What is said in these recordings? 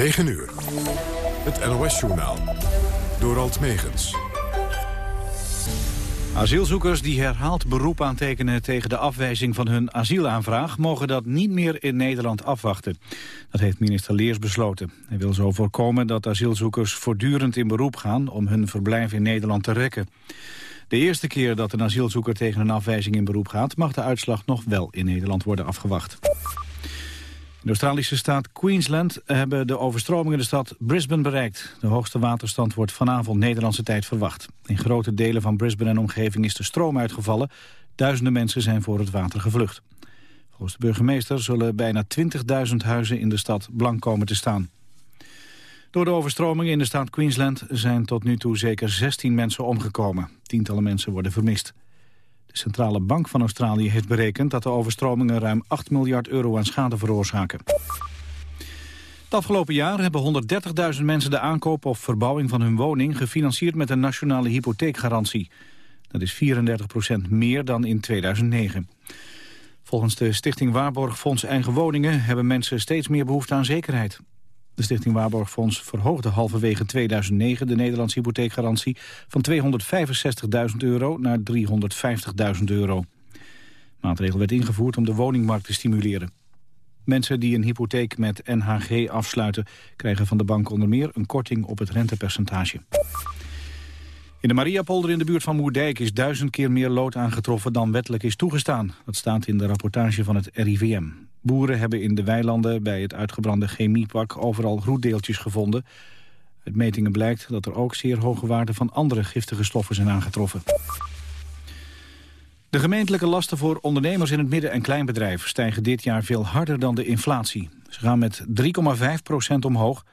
9 uur. Het NOS-journaal. Door Alt Megens. Asielzoekers die herhaald beroep aantekenen tegen de afwijzing van hun asielaanvraag... mogen dat niet meer in Nederland afwachten. Dat heeft minister Leers besloten. Hij wil zo voorkomen dat asielzoekers voortdurend in beroep gaan... om hun verblijf in Nederland te rekken. De eerste keer dat een asielzoeker tegen een afwijzing in beroep gaat... mag de uitslag nog wel in Nederland worden afgewacht. De Australische staat Queensland hebben de overstromingen de stad Brisbane bereikt. De hoogste waterstand wordt vanavond Nederlandse tijd verwacht. In grote delen van Brisbane en omgeving is de stroom uitgevallen. Duizenden mensen zijn voor het water gevlucht. Volgens de burgemeester zullen bijna 20.000 huizen in de stad blank komen te staan. Door de overstromingen in de staat Queensland zijn tot nu toe zeker 16 mensen omgekomen. Tientallen mensen worden vermist. De Centrale Bank van Australië heeft berekend dat de overstromingen ruim 8 miljard euro aan schade veroorzaken. Het afgelopen jaar hebben 130.000 mensen de aankoop of verbouwing van hun woning gefinancierd met een nationale hypotheekgarantie. Dat is 34% meer dan in 2009. Volgens de Stichting Waarborgfonds Eigen Woningen hebben mensen steeds meer behoefte aan zekerheid. De Stichting Waarborgfonds verhoogde halverwege 2009 de Nederlandse hypotheekgarantie van 265.000 euro naar 350.000 euro. De maatregel werd ingevoerd om de woningmarkt te stimuleren. Mensen die een hypotheek met NHG afsluiten... krijgen van de bank onder meer een korting op het rentepercentage. In de Mariapolder in de buurt van Moerdijk is duizend keer meer lood aangetroffen dan wettelijk is toegestaan. Dat staat in de rapportage van het RIVM. Boeren hebben in de weilanden bij het uitgebrande chemiepak overal roetdeeltjes gevonden. Uit metingen blijkt dat er ook zeer hoge waarden van andere giftige stoffen zijn aangetroffen. De gemeentelijke lasten voor ondernemers in het midden- en kleinbedrijf stijgen dit jaar veel harder dan de inflatie. Ze gaan met 3,5 procent omhoog.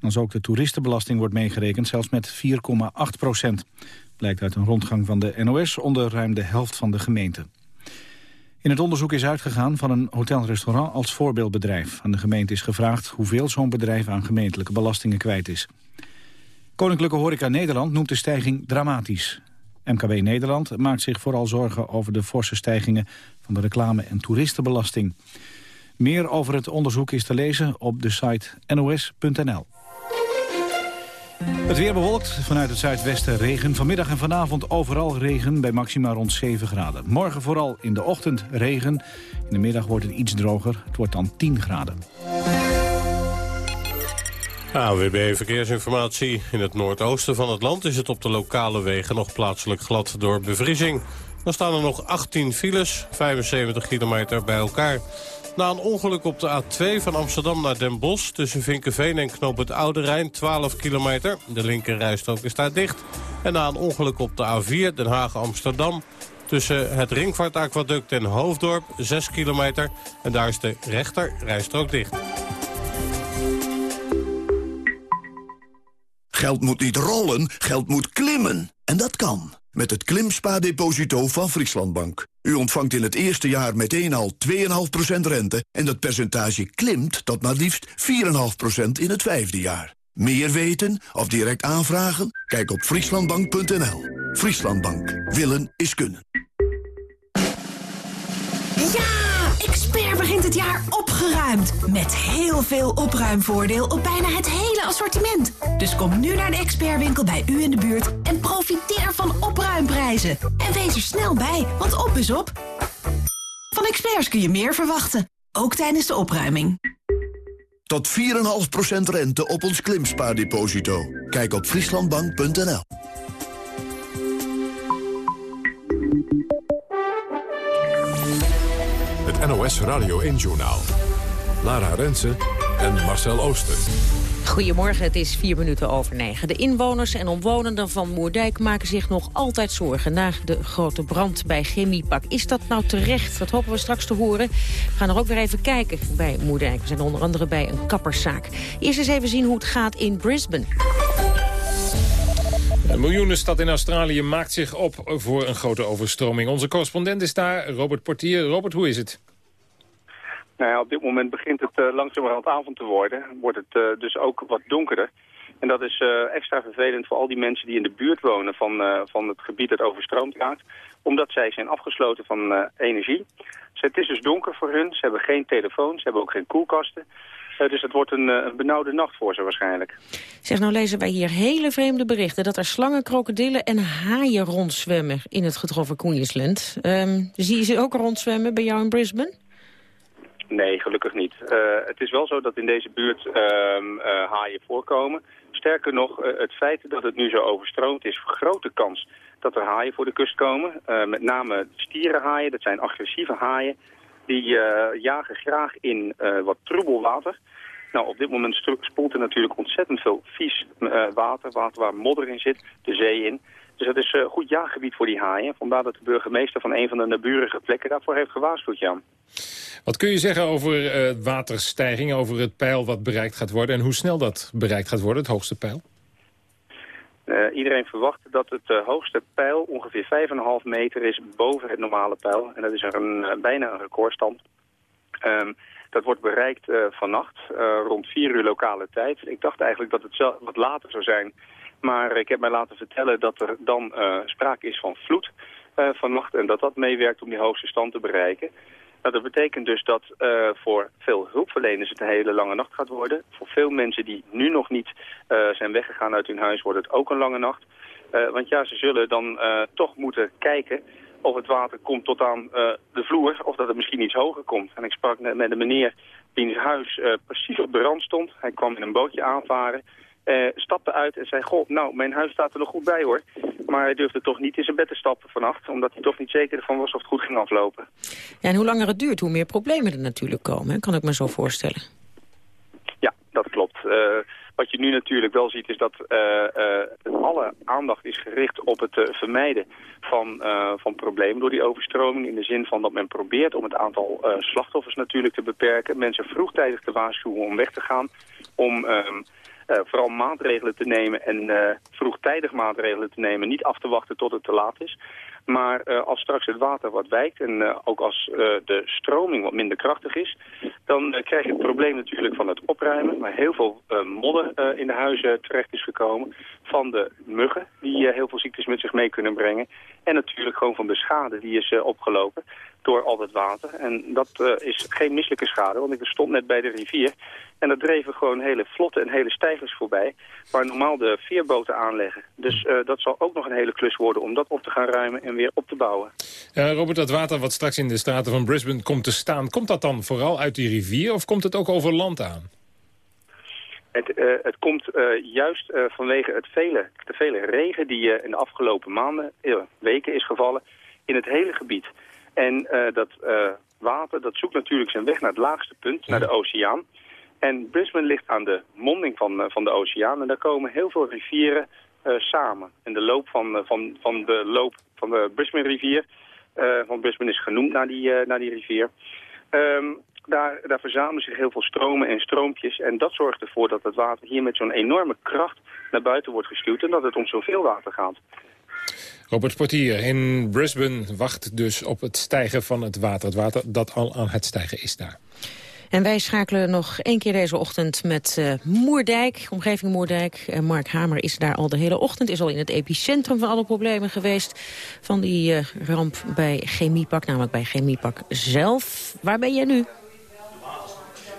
Als ook de toeristenbelasting wordt meegerekend, zelfs met 4,8 procent. Blijkt uit een rondgang van de NOS onder ruim de helft van de gemeenten. In het onderzoek is uitgegaan van een hotelrestaurant als voorbeeldbedrijf. Aan de gemeente is gevraagd hoeveel zo'n bedrijf aan gemeentelijke belastingen kwijt is. Koninklijke Horeca Nederland noemt de stijging dramatisch. MKB Nederland maakt zich vooral zorgen over de forse stijgingen van de reclame- en toeristenbelasting. Meer over het onderzoek is te lezen op de site nos.nl. Het weer bewolkt, vanuit het zuidwesten regen. Vanmiddag en vanavond overal regen bij maxima rond 7 graden. Morgen vooral in de ochtend regen. In de middag wordt het iets droger. Het wordt dan 10 graden. AWB Verkeersinformatie. In het noordoosten van het land is het op de lokale wegen nog plaatselijk glad door bevriezing. Dan staan er nog 18 files, 75 kilometer bij elkaar. Na een ongeluk op de A2 van Amsterdam naar Den Bosch... tussen Vinkenveen en Knoop het Oude Rijn, 12 kilometer. De linkerrijstrook is daar dicht. En na een ongeluk op de A4 Den Haag-Amsterdam... tussen het Ringvaartaquaduct en Hoofddorp, 6 kilometer. En daar is de rechterrijstrook dicht. Geld moet niet rollen, geld moet klimmen. En dat kan. Met het Klimspa-deposito van Frieslandbank. U ontvangt in het eerste jaar meteen al 2,5% rente... en dat percentage klimt tot maar liefst 4,5% in het vijfde jaar. Meer weten of direct aanvragen? Kijk op frieslandbank.nl. Frieslandbank. Willen is kunnen. Ja! Expert begint het jaar opgeruimd. Met heel veel opruimvoordeel op bijna het hele assortiment. Dus kom nu naar de expertwinkel bij u in de buurt en profiteer van opruimprijzen. En wees er snel bij, want op is op. Van experts kun je meer verwachten, ook tijdens de opruiming. Tot 4,5% rente op ons klimspaardeposito. Kijk op frieslandbank.nl. NOS Radio 1-journaal. Lara Rensen en Marcel Ooster. Goedemorgen, het is vier minuten over negen. De inwoners en omwonenden van Moerdijk maken zich nog altijd zorgen... na de grote brand bij Chemiepak. Is dat nou terecht? Dat hopen we straks te horen. We gaan er ook weer even kijken bij Moerdijk. We zijn onder andere bij een kapperszaak. Eerst eens even zien hoe het gaat in Brisbane. Een miljoenenstad in Australië maakt zich op voor een grote overstroming. Onze correspondent is daar, Robert Portier. Robert, hoe is het? Nou ja, op dit moment begint het uh, langzamerhand avond te worden. Wordt het uh, dus ook wat donkerder. En dat is uh, extra vervelend voor al die mensen die in de buurt wonen van, van het gebied dat overstroomd raakt. Omdat zij zijn afgesloten van energie. Dus het is dus donker voor hun. Ze hebben geen telefoon, ze hebben ook geen koelkasten. dus het wordt een, benauwde nacht voor ze waarschijnlijk. Zeg, nou lezen wij hier hele vreemde berichten... dat er slangen, krokodillen en haaien rondzwemmen in het getroffen Queensland. Um, zie je ze ook rondzwemmen bij jou in Brisbane? Nee, gelukkig niet. Uh, het is wel zo dat in deze buurt uh, uh, haaien voorkomen. Sterker nog, het feit dat het nu zo overstroomd is, vergroot de kans dat er haaien voor de kust komen. met name stierenhaaien, dat zijn agressieve haaien. Die jagen graag in wat troebel water. Nou, op dit moment spoelt er natuurlijk ontzettend veel vies water, water waar modder in zit, de zee in. Dus het is een goed jaaggebied voor die haaien. Vandaar dat de burgemeester van een van de naburige plekken daarvoor heeft gewaarschuwd, Jan. Wat kun je zeggen over uh, waterstijging, over het pijl wat bereikt gaat worden... en hoe snel dat bereikt gaat worden, het hoogste pijl? Uh, iedereen verwacht dat het uh, hoogste pijl ongeveer 5,5 meter is boven het normale pijl. En dat is een, bijna een recordstand. Um, dat wordt bereikt vannacht, rond 4 uur lokale tijd. Ik dacht eigenlijk dat het wat later zou zijn. Maar ik heb mij laten vertellen dat er dan sprake is van vloed vannacht... en dat dat meewerkt om die hoogste stand te bereiken. Nou, dat betekent dus dat uh, voor veel hulpverleners het een hele lange nacht gaat worden. Voor veel mensen die nu nog niet zijn weggegaan uit hun huis wordt het ook een lange nacht. Want ja, ze zullen dan toch moeten kijken of het water komt tot aan de vloer of dat het misschien iets hoger komt. En ik sprak net met een meneer wiens huis precies op de rand stond. Hij kwam in een bootje aanvaren. Uh, stapte uit en zei, goh, nou, mijn huis staat er nog goed bij hoor. Maar hij durfde toch niet in zijn bed te stappen vannacht, omdat hij toch niet zeker ervan was of het goed ging aflopen. Ja, en hoe langer het duurt, hoe meer problemen er natuurlijk komen, kan ik me zo voorstellen. Ja, dat klopt. Uh, wat je nu natuurlijk wel ziet is dat uh, alle aandacht is gericht op het vermijden van, van problemen door die overstroming. In de zin van dat men probeert om het aantal slachtoffers natuurlijk te beperken. Mensen vroegtijdig te waarschuwen om weg te gaan. Om ehm, uh, vooral maatregelen te nemen en uh, vroegtijdig maatregelen te nemen. Niet af te wachten tot het te laat is. Maar uh, als straks het water wat wijkt en ook als de stroming wat minder krachtig is... dan krijg je het probleem natuurlijk van het opruimen... waar heel veel modder in de huizen terecht is gekomen. Van de muggen die heel veel ziektes met zich mee kunnen brengen. En natuurlijk gewoon van de schade die is opgelopen door al het water. En dat is geen misselijke schade, want ik stond net bij de rivier. En er dreven gewoon hele vlotte en hele stijgers voorbij, waar normaal de veerboten aanleggen. Dus dat zal ook nog een hele klus worden om dat op te gaan ruimen en weer op te bouwen. Uh, Robert, dat water wat straks in de straten van Brisbane komt te staan, komt dat dan vooral uit die rivier of komt het ook over land aan? Het, uh, het komt uh, juist vanwege het vele, de vele regen die in de afgelopen maanden, weken is gevallen in het hele gebied. En dat water dat zoekt natuurlijk zijn weg naar het laagste punt, naar de oceaan. En Brisbane ligt aan de monding van, van de oceaan en daar komen heel veel rivieren samen. En de loop van, van, van de loop van de Brisbane rivier, want Brisbane is genoemd naar die, naar die rivier... Um, daar, daar verzamelen zich heel veel stromen en stroompjes. En dat zorgt ervoor dat het water hier met zo'n enorme kracht naar buiten wordt gestuurd... en dat het om zoveel water gaat. Robert Portier in Brisbane wacht dus op het stijgen van het water. Het water dat al aan het stijgen is daar. En wij schakelen nog één keer deze ochtend met uh, Moerdijk, omgeving Moerdijk. Uh, Mark Hamer is daar al de hele ochtend, is al in het epicentrum van alle problemen geweest... van die uh, ramp bij Chemiepak, namelijk bij Chemiepak zelf. Waar ben jij nu?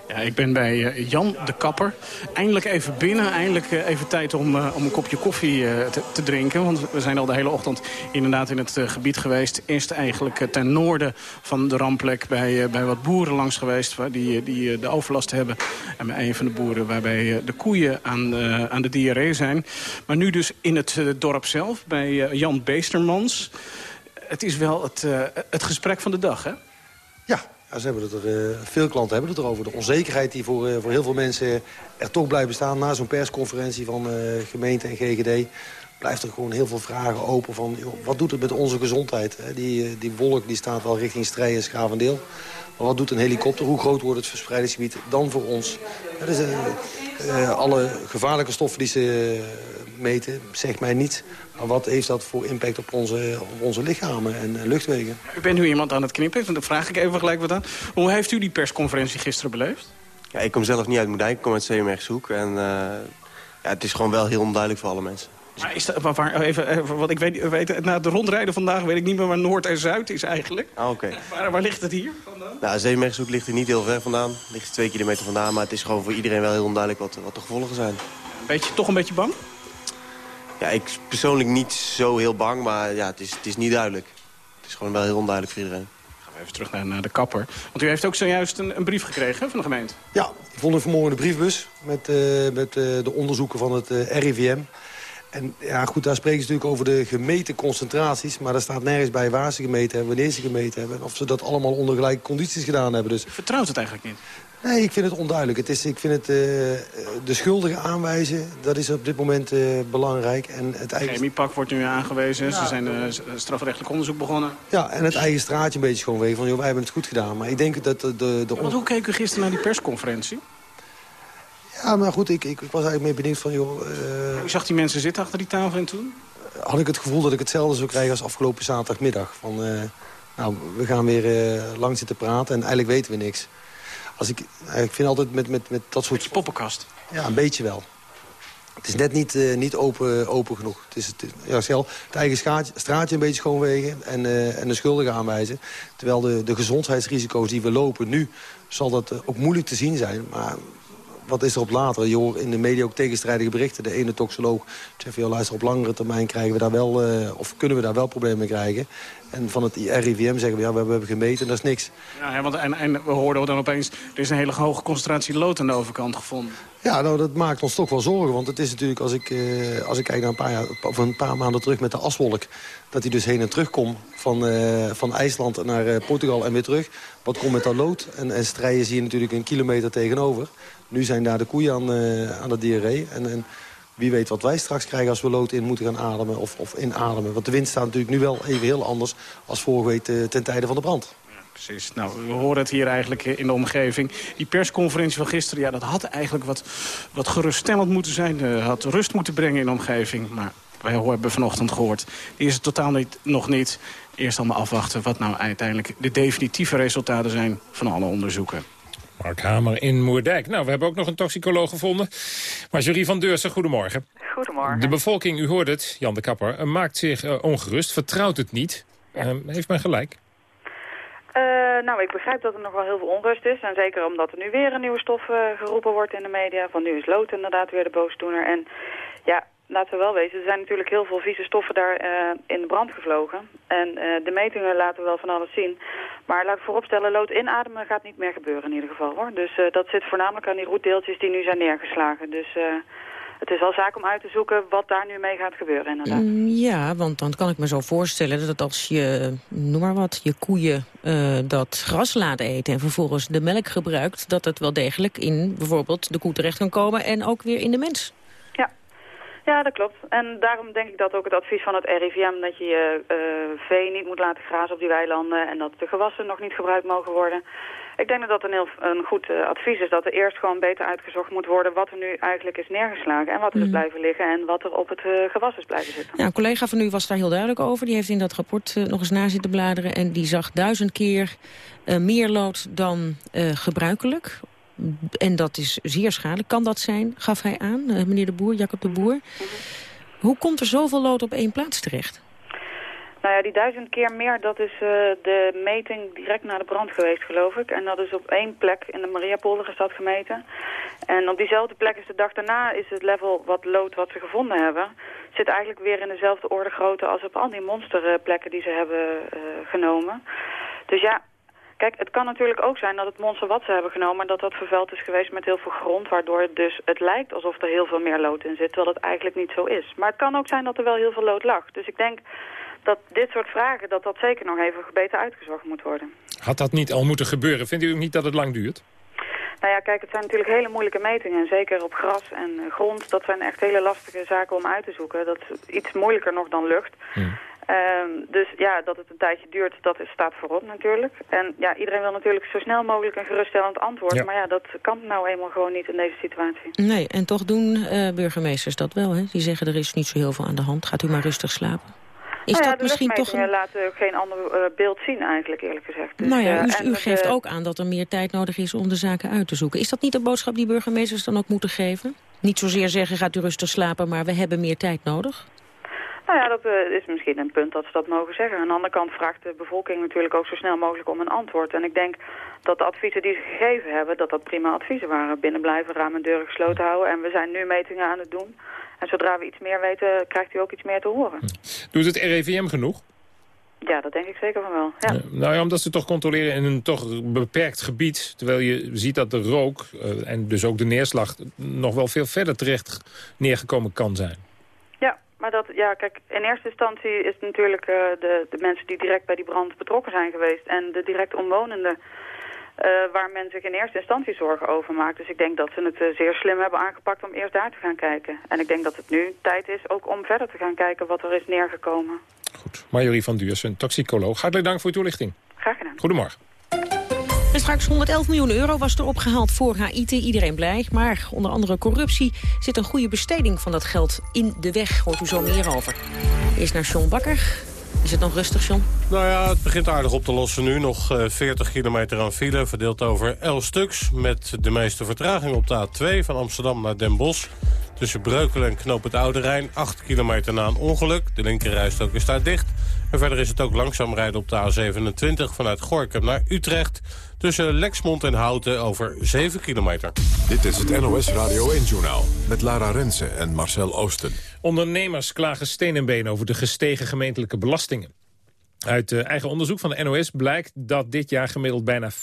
Ja, ik ben bij uh, Jan de Kapper. Eindelijk even binnen, eindelijk uh, even tijd om, uh, om een kopje koffie te, te, drinken. Want we zijn al de hele ochtend inderdaad in het gebied geweest. Eerst eigenlijk ten noorden van de rampplek bij, bij wat boeren langs geweest... Waar die, die de overlast hebben. En bij een van de boeren waarbij de koeien aan, aan de diarree zijn. Maar nu dus in het dorp zelf, bij Jan Beestermans. Het is wel het, het gesprek van de dag, hè? Ja, ze hebben het er, uh, veel klanten hebben het erover. De onzekerheid die voor, uh, voor heel veel mensen er toch blijft bestaan... na zo'n persconferentie van uh, gemeente en GGD... blijft er gewoon heel veel vragen open van... Joh, wat doet het met onze gezondheid? Hè? Die, die wolk die staat wel richting Strijen en Schavendeel. Maar wat doet een helikopter? Hoe groot wordt het verspreidingsgebied dan voor ons? Ja, dus, alle gevaarlijke stoffen die ze meten, zegt mij niet. Maar wat heeft dat voor impact op onze, op onze lichamen en luchtwegen? U bent nu iemand aan het knippen, dan vraag ik even gelijk wat aan. Hoe heeft u die persconferentie gisteren beleefd? Ja, ik kom zelf niet uit Moerdijk, ik kom uit Zeemergshoek. En uh, ja, het is gewoon wel heel onduidelijk voor alle mensen. Maar is dat, waar, even, even, wat ik weet, weet, na de rondrijden vandaag weet ik niet meer waar Noord en Zuid is eigenlijk. Ah, oké. Waar, waar ligt het hier vandaan? Nou, Zeemergshoek ligt er niet heel ver vandaan. Ligt er twee kilometer vandaan, maar het is gewoon voor iedereen wel heel onduidelijk wat, wat de gevolgen zijn. Beetje, toch een beetje bang? Ja, ik persoonlijk niet zo heel bang, maar ja, het, is, het is niet duidelijk. Het is gewoon wel heel onduidelijk voor iedereen. Gaan we even terug naar, naar de kapper. Want u heeft ook zojuist een, een brief gekregen van de gemeente. Ja, ik vond vanmorgen de briefbus met, uh, met uh, de onderzoeken van het uh, RIVM. En ja, goed, daar spreken ze natuurlijk over de gemeten concentraties. Maar daar staat nergens bij waar ze gemeten hebben, wanneer ze gemeten hebben. En of ze dat allemaal onder gelijke condities gedaan hebben. Dus... Vertrouwt het eigenlijk niet? Nee, ik vind het onduidelijk. Het is, ik vind het, uh, de schuldigen aanwijzen, dat is op dit moment uh, belangrijk. En het eigen... Chemiepak wordt nu aangewezen, ja. ze zijn uh, strafrechtelijk onderzoek begonnen. Ja, en het eigen straatje een beetje schoonwegen van, joh, wij hebben het goed gedaan. Maar ik denk dat de... de, de... Ja, hoe keek u gisteren naar die persconferentie? Ja, maar goed, ik, ik, ik was eigenlijk meer benieuwd van, joh... U zag die mensen zitten achter die tafel en toen? Had ik het gevoel dat ik hetzelfde zou krijgen als afgelopen zaterdagmiddag. Van, nou, we gaan weer lang zitten praten en eigenlijk weten we niks. Als ik, ik vind altijd met, met, met dat soort... poppenkast. Ja, een beetje wel. Het is net niet, uh, niet open, open genoeg. Het is het, ja, stel, het eigen straatje, straatje een beetje schoonwegen en, uh, en de schuldigen aanwijzen. Terwijl de, de gezondheidsrisico's die we lopen nu, zal dat uh, ook moeilijk te zien zijn. Maar wat is er op later? Je hoort in de media ook tegenstrijdige berichten. De ene toxoloog zegt, joh, luister, op langere termijn krijgen we daar wel, uh, of kunnen we daar wel problemen mee krijgen. En van het RIVM zeggen we, ja, we hebben gemeten en dat is niks. Ja, want en, en we hoorden dan opeens, er is een hele hoge concentratie lood aan de overkant gevonden. Ja, nou, dat maakt ons toch wel zorgen. Want het is natuurlijk, als ik, uh, als ik kijk naar een paar, jaar, of een paar maanden terug met de aswolk... dat hij dus heen en terug komt van, uh, van IJsland naar Portugal en weer terug. Wat komt met dat lood? En, en strijen zie je natuurlijk een kilometer tegenover. Nu zijn daar de koeien aan, aan de diarree. En, en wie weet wat wij straks krijgen als we lood in moeten gaan ademen of, of inademen. Want de wind staat natuurlijk nu wel even heel anders als vorige week ten tijde van de brand. Precies. Nou, we horen het hier eigenlijk in de omgeving. Die persconferentie van gisteren, ja, dat had eigenlijk wat, wat geruststellend moeten zijn. Uh, had rust moeten brengen in de omgeving. Maar wij hebben vanochtend gehoord, die is het totaal niet, nog niet. Eerst allemaal afwachten wat nou uiteindelijk de definitieve resultaten zijn van alle onderzoeken. Mark Hamer in Moerdijk. Nou, we hebben ook nog een toxicoloog gevonden. Marjorie van Deursen, goedemorgen. Goedemorgen. De bevolking, u hoort het, Jan de Kapper, maakt zich uh, ongerust, vertrouwt het niet. Ja. Uh, heeft men gelijk? Uh, nou, ik begrijp dat er nog wel heel veel onrust is. En zeker omdat er nu weer een nieuwe stof geroepen wordt in de media. Van nu is lood inderdaad weer de boosdoener. En laten we wel wezen, er zijn natuurlijk heel veel vieze stoffen daar uh, in de brand gevlogen. En de metingen laten wel van alles zien. Maar laat ik vooropstellen, lood inademen gaat niet meer gebeuren in ieder geval. hoor. Dus dat zit voornamelijk aan die roetdeeltjes die nu zijn neergeslagen. Dus het is wel zaak om uit te zoeken wat daar nu mee gaat gebeuren inderdaad. Mm, ja, want dan kan ik me zo voorstellen dat als je, noem maar wat, je koeien dat gras laat eten... en vervolgens de melk gebruikt, dat het wel degelijk in bijvoorbeeld de koe terecht kan komen... en ook weer in de mens. Ja. Dat klopt. En daarom denk ik dat ook het advies van het RIVM... dat je je uh, vee niet moet laten grazen op die weilanden... en dat de gewassen nog niet gebruikt mogen worden... Ik denk dat dat een heel een goed uh, advies is. Dat er eerst gewoon beter uitgezocht moet worden wat er nu eigenlijk is neergeslagen. En wat er mm. is blijven liggen en wat er op het uh, gewas is blijven zitten. Ja, een collega van u was daar heel duidelijk over. Die heeft in dat rapport nog eens na zitten bladeren. En die zag duizend keer meer lood dan gebruikelijk. En dat is zeer schadelijk. Kan dat zijn, gaf hij aan, meneer de Boer, Jacob de Boer. Hoe komt er zoveel lood op één plaats terecht? Nou ja, die duizend keer meer, dat is uh, de meting direct na de brand geweest, geloof ik. En dat is op één plek in de Mariapolder is gemeten. En op diezelfde plek is de dag daarna is het level wat lood wat ze gevonden hebben... zit eigenlijk weer in dezelfde orde grootte als op al die monsterplekken die ze hebben uh, genomen. Dus ja, Kijk, het kan natuurlijk ook zijn dat het monster wat ze hebben genomen... dat dat vervuild is geweest met heel veel grond... waardoor het dus het lijkt alsof er heel veel meer lood in zit... terwijl het eigenlijk niet zo is. Maar het kan ook zijn dat er wel heel veel lood lag. Dus ik denk dat dit soort vragen, dat dat zeker nog even beter uitgezocht moet worden. Had dat niet al moeten gebeuren? Vindt u ook niet dat het lang duurt? Nou ja, kijk, het zijn natuurlijk hele moeilijke metingen. Zeker op gras en uh, grond. Dat zijn echt hele lastige zaken om uit te zoeken. Dat is iets moeilijker nog dan lucht. Hmm. Um, dus ja, dat het een tijdje duurt, dat is, staat voorop natuurlijk. En ja, iedereen wil natuurlijk zo snel mogelijk een geruststellend antwoord. Ja. Maar ja, dat kan nou eenmaal gewoon niet in deze situatie. Nee, en toch doen uh, burgemeesters dat wel, hè? Die zeggen er is niet zo heel veel aan de hand. Gaat u maar rustig slapen. Is nou ja, dat misschien toch een... laten geen ander uh, beeld zien eigenlijk, eerlijk gezegd. Dus, nou ja, u, uh, u geeft ook aan dat er meer tijd nodig is om de zaken uit te zoeken. Is dat niet de boodschap die burgemeesters dan ook moeten geven? Niet zozeer zeggen gaat u rustig slapen, maar we hebben meer tijd nodig? Nou ja, dat uh, is misschien een punt dat ze dat mogen zeggen. Aan de andere kant vraagt de bevolking natuurlijk ook zo snel mogelijk om een antwoord. En ik denk dat de adviezen die ze gegeven hebben, dat dat prima adviezen waren. Binnen blijven, ramen en deuren gesloten houden. En we zijn nu metingen aan het doen. En zodra we iets meer weten, krijgt u ook iets meer te horen. Doet het RIVM genoeg? Ja, dat denk ik zeker van wel. Ja. nou ja, omdat ze toch controleren in een toch beperkt gebied... terwijl je ziet dat de rook uh, en dus ook de neerslag... nog wel veel verder terecht neergekomen kan zijn. Maar dat, ja, kijk, in eerste instantie is het natuurlijk uh, de, de mensen die direct bij die brand betrokken zijn geweest... en de direct omwonenden uh, waar men zich in eerste instantie zorgen over maakt. Dus ik denk dat ze het uh, zeer slim hebben aangepakt om eerst daar te gaan kijken. En ik denk dat het nu tijd is ook om verder te gaan kijken wat er is neergekomen. Goed. Marjorie van Duursen, toxicoloog. Hartelijk dank voor uw toelichting. Graag gedaan. Goedemorgen. En straks 111 miljoen euro was er opgehaald voor HIT. Iedereen blij. Maar onder andere corruptie zit een goede besteding van dat geld in de weg. Hoort u zo meer over. Eerst naar John Bakker. Is het nog rustig, John? Nou ja, het begint aardig op te lossen nu. Nog uh, 40 kilometer aan file, verdeeld over 11 stuks... met de meeste vertraging op de A2 van Amsterdam naar Den Bosch. Tussen Breukelen en Knoop het Oude Rijn, 8 kilometer na een ongeluk. De linkerrijstok is daar dicht. En verder is het ook langzaam rijden op de A27 vanuit Gorkum naar Utrecht... tussen Lexmond en Houten over 7 kilometer. Dit is het NOS Radio 1-journaal met Lara Rensen en Marcel Oosten. Ondernemers klagen steen en been over de gestegen gemeentelijke belastingen. Uit uh, eigen onderzoek van de NOS blijkt dat dit jaar gemiddeld bijna 5%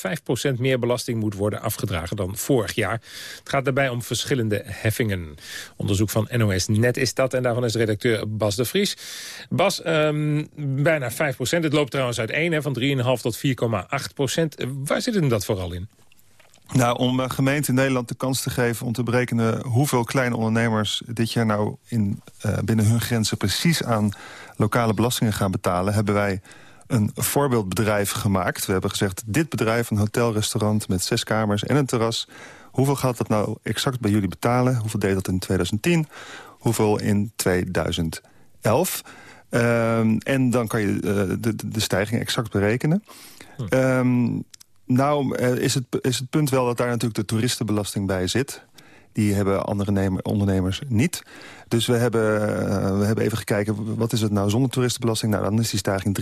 meer belasting moet worden afgedragen dan vorig jaar. Het gaat daarbij om verschillende heffingen. Onderzoek van NOS Net is dat en daarvan is redacteur Bas de Vries. Bas, um, bijna 5%. Het loopt trouwens uit 1, hè, van 3,5 tot 4,8%. Waar zit hem dat vooral in? Nou, om uh, gemeenten in Nederland de kans te geven om te berekenen... hoeveel kleine ondernemers dit jaar nou in, uh, binnen hun grenzen precies aan lokale belastingen gaan betalen... hebben wij een voorbeeldbedrijf gemaakt. We hebben gezegd, dit bedrijf, een hotelrestaurant met zes kamers en een terras... hoeveel gaat dat nou exact bij jullie betalen? Hoeveel deed dat in 2010? Hoeveel in 2011? Um, en dan kan je uh, de, de stijging exact berekenen. Hm. Um, nou, is het, is het punt wel dat daar natuurlijk de toeristenbelasting bij zit. Die hebben andere ondernemers niet. Dus we hebben, uh, we hebben even gekeken, wat is het nou zonder toeristenbelasting? Nou, dan is die stijging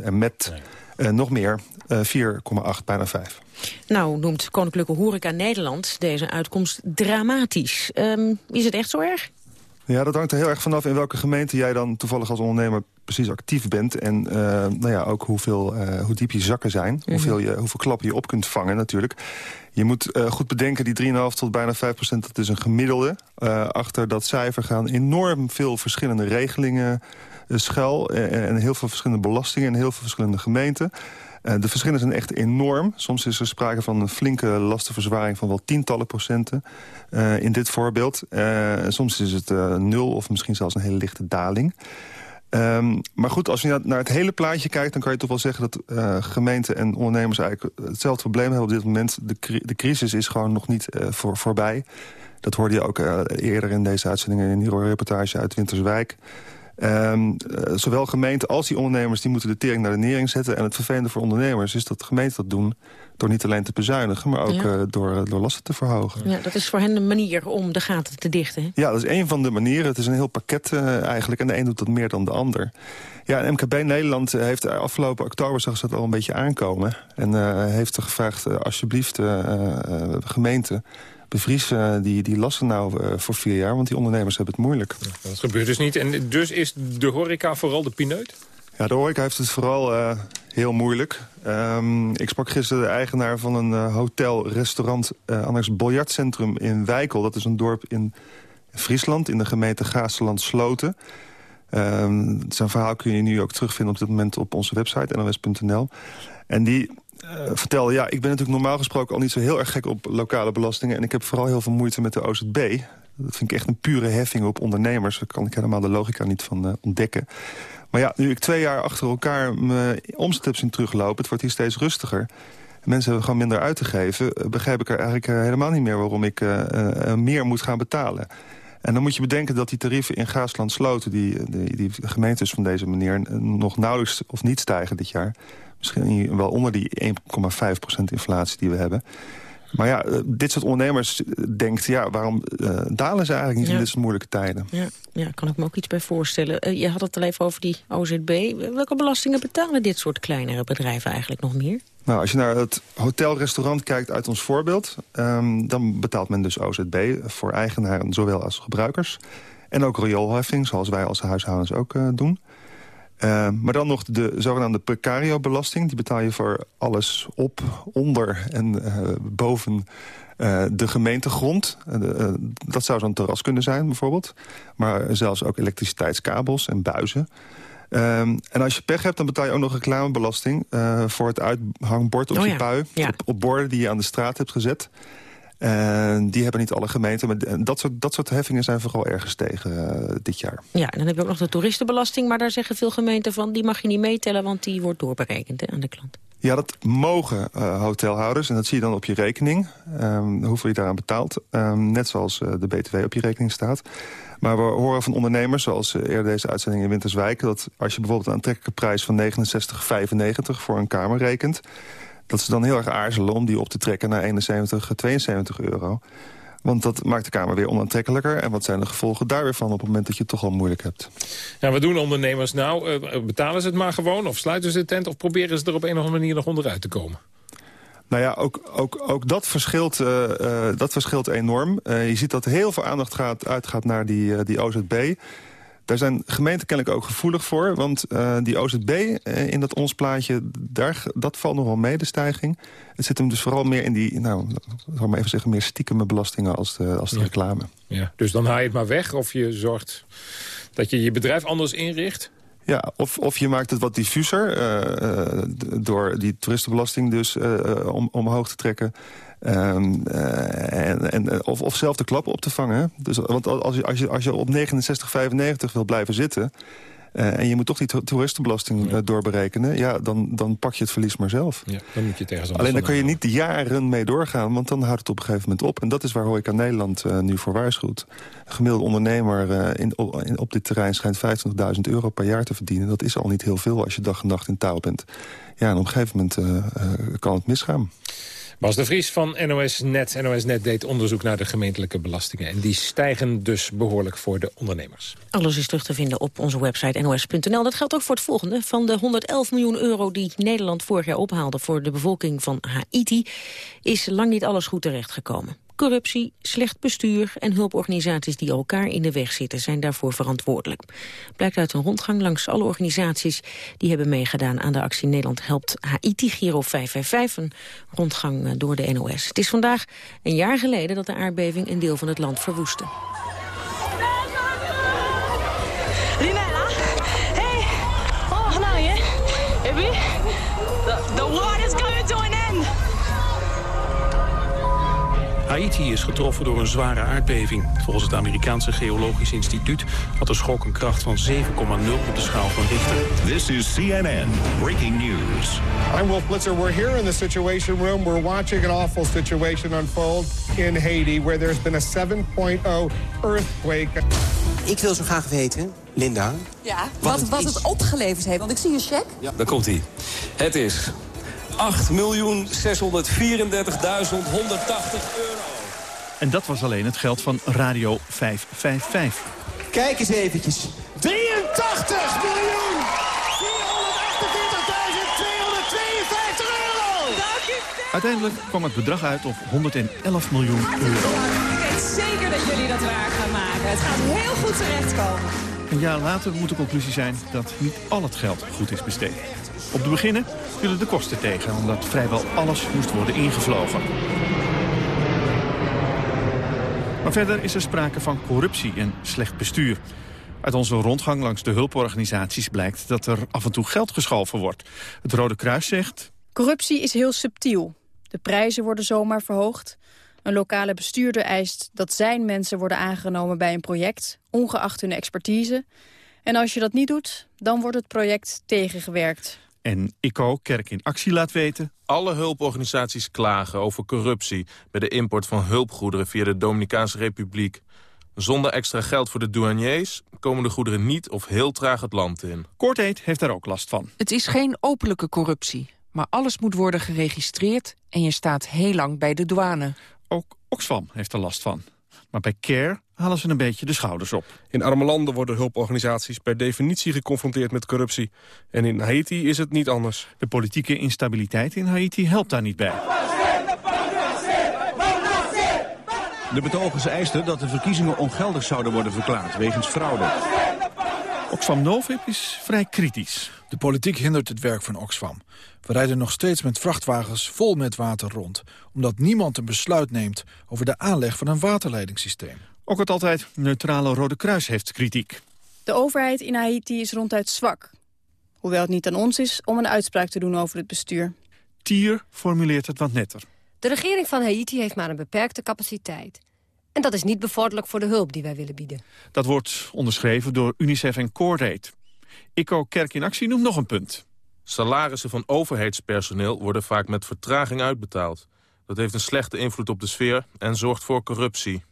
3,5% En met uh, nog meer, uh, 4,8, bijna 5. Nou, noemt Koninklijke Horeca Nederland deze uitkomst dramatisch. Um, is het echt zo erg? Ja, dat hangt er heel erg vanaf in welke gemeente jij dan toevallig als ondernemer precies actief bent. En uh, nou ja, ook hoeveel, uh, hoe diep je zakken zijn. Mm -hmm. hoeveel, je, hoeveel klappen je op kunt vangen natuurlijk. Je moet uh, goed bedenken, die 3,5 tot bijna 5 procent, dat is een gemiddelde. achter dat cijfer gaan enorm veel verschillende regelingen schuil. en heel veel verschillende belastingen in heel veel verschillende gemeenten. Uh, de verschillen zijn echt enorm. Soms is er sprake van een flinke lastenverzwaring van wel tientallen procenten. Uh, in dit voorbeeld. Uh, soms is het nul of misschien zelfs een hele lichte daling. Um, maar goed, als je naar, het hele plaatje kijkt... dan kan je toch wel zeggen dat gemeenten en ondernemers... eigenlijk hetzelfde probleem hebben op dit moment. De, de crisis is gewoon nog niet voor, voorbij. Dat hoorde je ook eerder in deze uitzending... in die reportage uit Winterswijk... Um, uh, zowel gemeenten als die ondernemers die moeten de tering naar de nering zetten. En het vervelende voor ondernemers is dat gemeenten dat doen... door niet alleen te bezuinigen, maar ook ja. uh, door, door lasten te verhogen. Ja, dat is voor hen een manier om de gaten te dichten. Hè? Ja, dat is een van de manieren. Het is een heel pakket uh, eigenlijk. En de een doet dat meer dan de ander. Ja, MKB Nederland heeft afgelopen oktober zag ze dat al een beetje aankomen. En heeft er gevraagd, alsjeblieft, gemeenten bevries uh, die, die lasten nou uh, voor vier jaar, want die ondernemers hebben het moeilijk. Ja, dat gebeurt dus niet. En dus is de horeca vooral de pineut? Ja, de horeca heeft het vooral uh, heel moeilijk. Um, ik sprak gisteren de eigenaar van een hotel, restaurant, anders biljartcentrum in Wijkel. Dat is een dorp in Friesland, in de gemeente Gaasterland-Sloten. Um, zijn verhaal kun je nu ook terugvinden op dit moment op onze website, nos.nl. En die vertelde... ja, ik ben natuurlijk normaal gesproken al niet zo heel erg gek op lokale belastingen... en ik heb vooral heel veel moeite met de OZB. Dat vind ik echt een pure heffing op ondernemers. Daar kan ik helemaal de logica niet van uh, ontdekken. Maar ja, nu ik twee jaar achter elkaar mijn omzet heb zien teruglopen... het wordt hier steeds rustiger... Mensen hebben gewoon minder uit te geven. Uh, begrijp ik er eigenlijk helemaal niet meer waarom ik meer moet gaan betalen. En dan moet je bedenken dat die tarieven in Gaasland sloten... die, die, die gemeentes van deze manier nog nauwelijks of niet stijgen dit jaar misschien wel onder die 1,5% inflatie die we hebben. Maar ja, eh, dit soort ondernemers denkt, ja, waarom uh, dalen ze eigenlijk niet Ja. in dit soort moeilijke tijden? Ja, ja, kan ik me ook iets bij voorstellen. Eh, je had het al even over die OZB. Welke belastingen betalen dit soort kleinere bedrijven eigenlijk nog meer? Nou, als je naar het hotel-restaurant kijkt uit ons voorbeeld... ehm, dan betaalt men dus OZB voor eigenaren zowel als gebruikers. En ook rioolheffing, zoals wij als huishoudens ook eh, doen. Ehm, maar dan nog de zogenaamde precario-belasting. Die betaal je voor alles op, onder en eh, boven eh, de gemeentegrond. Eh, eh, dat zou zo'n terras kunnen zijn bijvoorbeeld. Maar zelfs ook elektriciteitskabels en buizen. En als je pech hebt, dan betaal je ook nog reclamebelasting... eh, voor het uithangbord op Oh je ja, pui. ja. Op, op borden die je aan de straat hebt gezet. En die hebben niet alle gemeenten. Maar dat soort, dat soort heffingen zijn vooral erg gestegen eh, dit jaar. Ja, en dan heb je ook nog de toeristenbelasting. Maar daar zeggen veel gemeenten van, die mag je niet meetellen... want die wordt doorberekend hè, aan de klant. Ja, dat mogen eh, hotelhouders. En dat zie je dan op je rekening. ehm, hoeveel je daaraan betaalt. Ehm, net zoals eh, de BTW op je rekening staat. Maar we horen van ondernemers, zoals eerder deze uitzending in Winterswijk... dat als je bijvoorbeeld een aantrekkelijke prijs van 69,95 voor een kamer rekent... dat ze dan heel erg aarzelen om die op te trekken naar 71, 72 euro. Want dat maakt de kamer weer onaantrekkelijker. En wat zijn de gevolgen daar weer van op het moment dat je het toch al moeilijk hebt? Ja, wat doen ondernemers nou? Eh, betalen ze het maar gewoon of sluiten ze de tent... of proberen ze er op een of andere manier nog onderuit te komen? Nou ja, ook, ook, ook dat, verschilt, eh, eh, dat verschilt enorm. Eh, je ziet dat heel veel aandacht gaat, uitgaat naar die, eh, die OZB. Daar zijn gemeenten kennelijk ook gevoelig voor. Want eh, die OZB eh, in dat ons plaatje, daar, dat valt nog wel mee, de stijging. Het zit hem dus vooral meer in die, nou, zal maar even zeggen... meer stiekeme belastingen als de, als de Ja. reclame. Ja, dus dan haal je het maar weg of je zorgt dat je je bedrijf anders inricht? Ja, of, of je maakt het wat diffuser eh, door die toeristenbelasting dus om, omhoog te trekken. Ehm, eh, en, en, eh, of, of zelf de klap op te vangen. hè. Dus, want als je, als, je, als je op 69,95 wil blijven zitten... eh, en je moet toch die to- toeristenbelasting doorberekenen... ja, dan, dan pak je het verlies maar zelf. Ja, dan moet je anders Alleen daar kun je niet jaren mee doorgaan, want dan houdt het op een gegeven moment op. En dat is waar Horeca Nederland nu voor waarschuwt. Een gemiddelde ondernemer in, op, in- op dit terrein schijnt 25.000 euro per jaar te verdienen. Dat is al niet heel veel als je dag en nacht in touw bent. Ja, en op een gegeven moment kan het misgaan. Bas de Vries van NOS Net. NOS Net deed onderzoek naar de gemeentelijke belastingen. En die stijgen dus behoorlijk voor de ondernemers. Alles is terug te vinden op onze website nos.nl. Dat geldt ook voor het volgende. Van de 111 miljoen euro die Nederland vorig jaar ophaalde... voor de bevolking van Haiti... is lang niet alles goed terechtgekomen. Corruptie, slecht bestuur en hulporganisaties die elkaar in de weg zitten... zijn daarvoor verantwoordelijk. Blijkt uit een rondgang langs alle organisaties... die hebben meegedaan aan de actie Nederland helpt Haiti, Giro 555. Een rondgang eh, door de NOS. Het is vandaag een jaar geleden dat de aardbeving een deel van het land verwoestte. Haiti is getroffen door een zware aardbeving. Volgens het Amerikaanse Geologisch Instituut had de schok een kracht van 7,0 op de schaal van Richter. This is CNN Breaking News. I'm Wolf Blitzer. We're here in the Situation Room. We're watching an awful situation unfold in Haiti, where there's been a 7.0 earthquake. Ik wil zo graag weten, Linda, Ja, Wat wat, het wat is. het opgeleverd heeft. Want ik zie een cheque. Ja, daar komt hij. Het is 8.634.180 euro. En dat was alleen het geld van Radio 555. kijk eens eventjes. 83 miljoen 448.252 euro! Uiteindelijk kwam het bedrag uit op 111 miljoen euro. Ik weet zeker dat jullie dat waar gaan maken. Het gaat heel goed terechtkomen. Een jaar later moet de conclusie zijn dat niet al het geld goed is besteed. Op de beginnen vielen de kosten tegen, omdat vrijwel alles moest worden ingevlogen. Maar verder is er sprake van corruptie en slecht bestuur. Uit onze rondgang langs de hulporganisaties blijkt dat er af en toe geld geschalven wordt. Het Rode Kruis zegt... Corruptie is heel subtiel. De prijzen worden zomaar verhoogd. Een lokale bestuurder eist dat zijn mensen worden aangenomen bij een project, ongeacht hun expertise. En als je dat niet doet, dan wordt het project tegengewerkt. En ICO Kerk in Actie laat weten... Alle hulporganisaties klagen over corruptie bij de import van hulpgoederen via de Dominicaanse Republiek. Zonder extra geld voor de douaniers komen de goederen niet of heel traag het land in. Coordeed heeft daar ook last van. Het is geen openlijke corruptie. maar alles moet worden geregistreerd... en je staat heel lang bij de douane. Ook Oxfam heeft er last van. Maar bij CARE halen ze een beetje de schouders op. In arme landen worden hulporganisaties per definitie geconfronteerd met corruptie. En in Haiti is het niet anders. De politieke instabiliteit in Haiti helpt daar niet bij. De betogers eisten dat de verkiezingen ongeldig zouden worden verklaard wegens fraude. Oxfam Novib is vrij kritisch. De politiek hindert het werk van Oxfam. We rijden nog steeds met vrachtwagens vol met water rond... omdat niemand een besluit neemt over de aanleg van een waterleidingssysteem. Ook het altijd neutrale Rode Kruis heeft kritiek. De overheid in Haiti is ronduit zwak. Hoewel het niet aan ons is om een uitspraak te doen over het bestuur. Tier formuleert het wat netter. De regering van Haiti heeft maar een beperkte capaciteit. En dat is niet bevorderlijk voor de hulp die wij willen bieden. Dat wordt onderschreven door UNICEF en Cordate. ICO Kerk in Actie noemt nog een punt. Salarissen van overheidspersoneel worden vaak met vertraging uitbetaald. Dat heeft een slechte invloed op de sfeer en zorgt voor corruptie.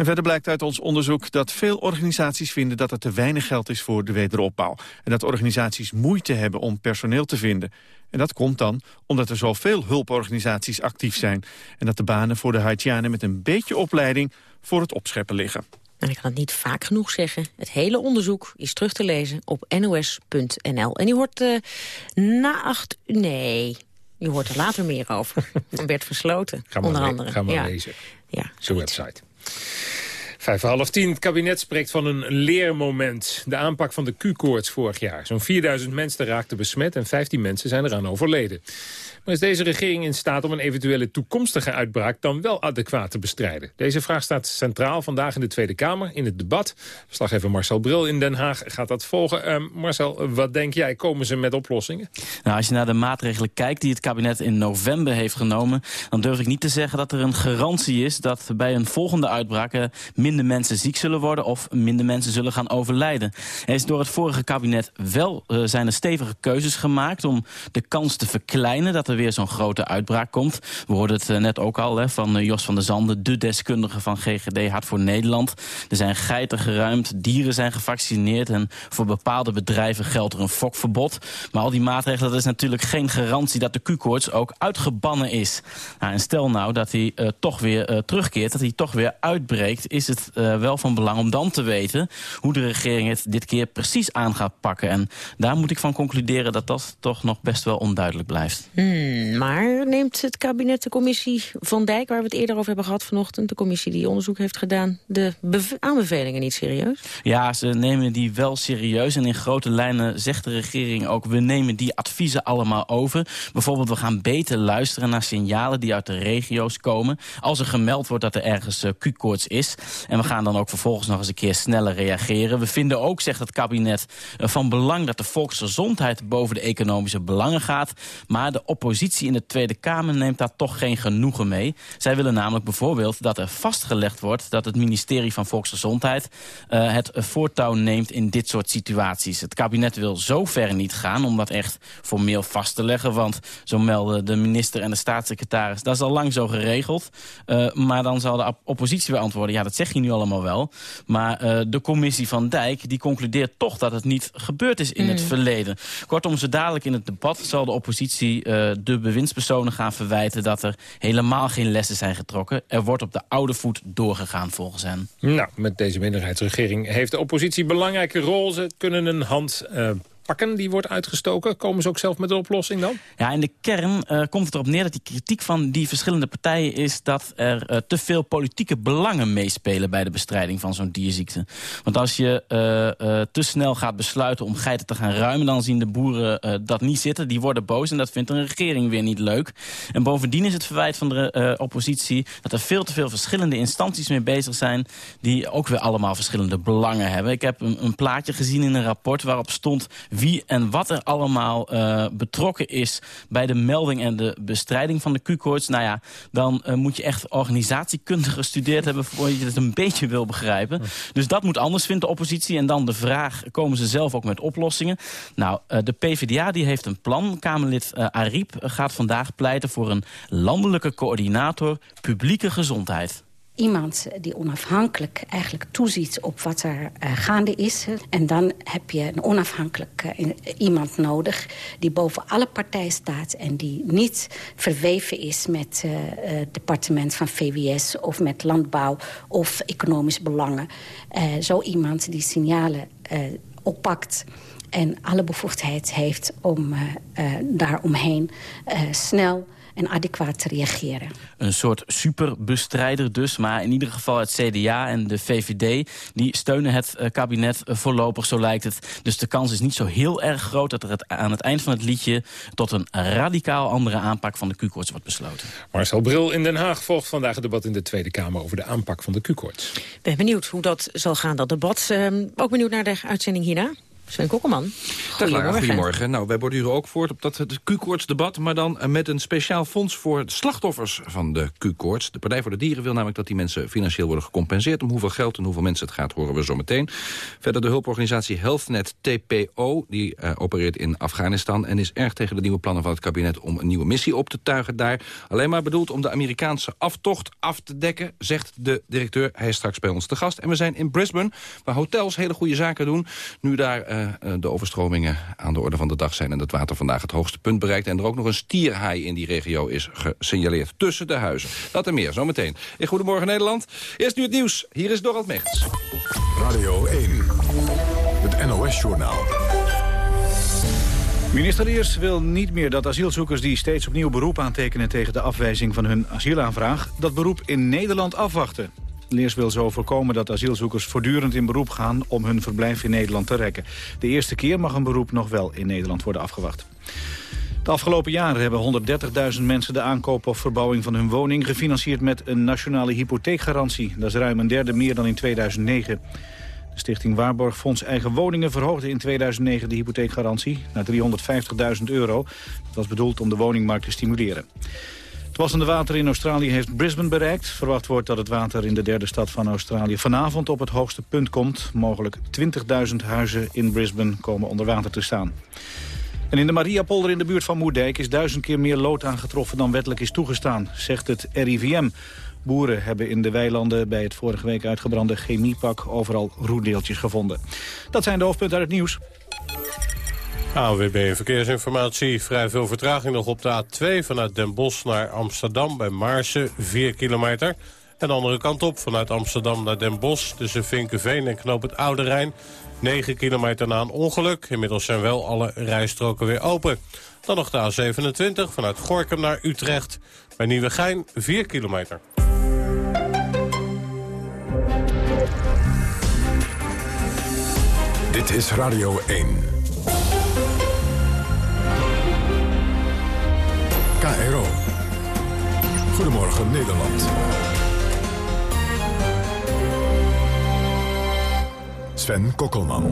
En verder blijkt uit ons onderzoek dat veel organisaties vinden dat er te weinig geld is voor de wederopbouw. En dat organisaties moeite hebben om personeel te vinden. En dat komt dan omdat er zoveel hulporganisaties actief zijn. En dat de banen voor de Haitianen met een beetje opleiding voor het opscheppen liggen. En ik kan het niet vaak genoeg zeggen. Het hele onderzoek is terug te lezen op nos.nl. En u hoort uh, na acht... Nee, je hoort er later meer over. Bert Versloten, ga maar onder andere. Ga maar ja. lezen. Ja, Zo'n website. Vijf voor half tien. Het kabinet spreekt van een leermoment. De aanpak van de Q-koorts vorig jaar. Zo'n 4000 mensen raakten besmet en 15 mensen zijn eraan overleden. Maar is deze regering in staat om een eventuele toekomstige uitbraak dan wel adequaat te bestrijden? Deze vraag staat centraal vandaag in de Tweede Kamer in het debat. Verslaggever Marcel Bril in Den Haag gaat dat volgen. Uh, Marcel, wat denk jij? Komen ze met oplossingen? Nou, als je naar de maatregelen kijkt die het kabinet in november heeft genomen... dan durf ik niet te zeggen dat er een garantie is dat bij een volgende uitbraak... Uh, minder mensen ziek zullen worden of minder mensen zullen gaan overlijden. Er is door het vorige kabinet wel uh, zijn er stevige keuzes gemaakt om de kans te verkleinen... dat er weer zo'n grote uitbraak komt. We hoorden het uh, net ook al hè, van uh, Jos van der Zanden, de deskundige van GGD Hart voor Nederland. Er zijn geiten geruimd, dieren zijn gevaccineerd en voor bepaalde bedrijven geldt er een fokverbod. Maar al die maatregelen, dat is natuurlijk geen garantie dat de Q-koorts ook uitgebannen is. Nou, en stel nou dat hij uh, toch weer terugkeert, dat hij toch weer uitbreekt, is het wel van belang om dan te weten hoe de regering het dit keer precies aan gaat pakken. En daar moet ik van concluderen dat dat toch nog best wel onduidelijk blijft. Hmm, maar neemt het kabinet de commissie Van Dijk... waar we het eerder over hebben gehad vanochtend... de commissie die onderzoek heeft gedaan... de aanbevelingen niet serieus? Ja, ze nemen die wel serieus. En in grote lijnen zegt de regering ook... we nemen die adviezen allemaal over. Bijvoorbeeld, we gaan beter luisteren naar signalen... die uit de regio's komen. Als er gemeld wordt dat er ergens uh, Q-koorts is. En we gaan dan ook vervolgens nog eens een keer sneller reageren. We vinden ook, zegt het kabinet, uh, van belang... dat de volksgezondheid boven de economische belangen gaat. Maar de oppositie in de Tweede Kamer neemt daar toch geen genoegen mee. Zij willen namelijk bijvoorbeeld dat er vastgelegd wordt... dat het ministerie van Volksgezondheid uh, het voortouw neemt in dit soort situaties. Het kabinet wil zo ver niet gaan om dat echt formeel vast te leggen. Want zo melden de minister en de staatssecretaris... dat is al lang zo geregeld. Uh, maar dan zal de oppositie weer antwoorden... ja, dat zeg je nu allemaal wel. Maar uh, de commissie van Dijk die concludeert toch dat het niet gebeurd is in mm. het verleden. Kortom, zo dadelijk in het debat zal de oppositie... Uh, de bewindspersonen gaan verwijten dat er helemaal geen lessen zijn getrokken. Er wordt op de oude voet doorgegaan volgens hen. Nou, met deze minderheidsregering heeft de oppositie belangrijke rol. Ze kunnen een hand uh, pakken die wordt uitgestoken. Komen ze ook zelf met een oplossing dan? Ja, in de kern uh, komt het erop neer dat die kritiek van die verschillende partijen is... dat er uh, te veel politieke belangen meespelen bij de bestrijding van zo'n dierziekte. Want als je uh, te snel gaat besluiten om geiten te gaan ruimen... dan zien de boeren dat niet zitten, die worden boos... en dat vindt een regering weer niet leuk. En bovendien is het verwijt van de oppositie... dat er veel te veel verschillende instanties mee bezig zijn... die ook weer allemaal verschillende belangen hebben. Ik heb een, een plaatje gezien in een rapport waarop stond wie en wat er allemaal uh, betrokken is bij de melding en de bestrijding van de Q-koorts. Nou ja, dan uh, moet je echt organisatiekunde gestudeerd hebben voordat je het een beetje wil begrijpen. Dus dat moet anders, vindt de oppositie. En dan de vraag, komen ze zelf ook met oplossingen? Nou, uh, de PvdA die heeft een plan. Kamerlid Ariep gaat vandaag pleiten voor een landelijke coördinator publieke gezondheid. Iemand die onafhankelijk eigenlijk toeziet op wat er uh, gaande is. En dan heb je een onafhankelijk uh, iemand nodig die boven alle partijen staat... en die niet verweven is met het departement van VWS... of met landbouw of economische belangen. zo iemand die signalen oppakt en alle bevoegdheid heeft om daaromheen snel en adequaat te reageren. Een soort superbestrijder dus, maar in ieder geval het CDA en de VVD... die steunen het eh, kabinet voorlopig, zo lijkt het. Dus de kans is niet zo heel erg groot dat er het, aan het eind van het liedje... tot een radicaal andere aanpak van de Q-koorts wordt besloten. Marcel Bril in Den Haag volgt vandaag het debat in de Tweede Kamer... over de aanpak van de Q-koorts. Ben benieuwd hoe dat zal gaan, dat debat. Uh, ook benieuwd naar de uitzending hierna. Sven Kokkelman. Goedemorgen. goedemorgen. Nou, wij borduren ook voort op dat het Q-koortsdebat... maar dan met een speciaal fonds voor de slachtoffers van de Q-koorts. De Partij voor de Dieren wil namelijk dat die mensen financieel worden gecompenseerd. Om hoeveel geld en hoeveel mensen het gaat, horen we zo meteen. Verder de hulporganisatie HealthNet TPO. Die uh, opereert in Afghanistan en is erg tegen de nieuwe plannen van het kabinet... om een nieuwe missie op te tuigen daar. Alleen maar bedoeld om de Amerikaanse aftocht af te dekken... zegt de directeur. Hij is straks bij ons te gast. En we zijn in Brisbane, waar hotels hele goede zaken doen. Nu daar... Uh, uh, de overstromingen aan de orde van de dag zijn... en het water vandaag het hoogste punt bereikt... en er ook nog een stierhaai in die regio is gesignaleerd tussen de huizen. Dat en meer, zometeen. In Goedemorgen Nederland. Eerst nu het nieuws. Hier is Dorald Megens. Radio 1, het NOS-journaal. Minister Leers wil niet meer dat asielzoekers die steeds opnieuw beroep aantekenen tegen de afwijzing van hun asielaanvraag, dat beroep in Nederland afwachten. Leers wil zo voorkomen dat asielzoekers voortdurend in beroep gaan om hun verblijf in Nederland te rekken. De eerste keer mag een beroep nog wel in Nederland worden afgewacht. De afgelopen jaren hebben 130.000 mensen de aankoop of verbouwing van hun woning gefinancierd met een nationale hypotheekgarantie. Dat is ruim een derde meer dan in 2009. De stichting Waarborg Fonds Eigen Woningen verhoogde in 2009 de hypotheekgarantie naar 350.000 euro. Dat was bedoeld om de woningmarkt te stimuleren. Wassende water in Australië heeft Brisbane bereikt. Verwacht wordt dat het water in de derde stad van Australië vanavond op het hoogste punt komt. Mogelijk 20.000 huizen in Brisbane komen onder water te staan. En in de Mariapolder in de buurt van Moerdijk is duizend keer meer lood aangetroffen dan wettelijk is toegestaan, zegt het RIVM. Boeren hebben in de weilanden bij het vorige week uitgebrande chemiepak overal roetdeeltjes gevonden. Dat zijn de hoofdpunten uit het nieuws. AWB Verkeersinformatie. Vrij veel vertraging nog op de A2 vanuit Den Bosch naar Amsterdam bij Maarsen, 4 kilometer. En de andere kant op vanuit Amsterdam naar Den Bosch tussen Vinkenveen en Knoop het Oude Rijn. 9 kilometer na een ongeluk. Inmiddels zijn wel alle rijstroken weer open. Dan nog de A27 vanuit Gorkum naar Utrecht. Bij Nieuwegein 4 kilometer. Dit is Radio 1. KRO. Goedemorgen Nederland. Sven Kokkelman.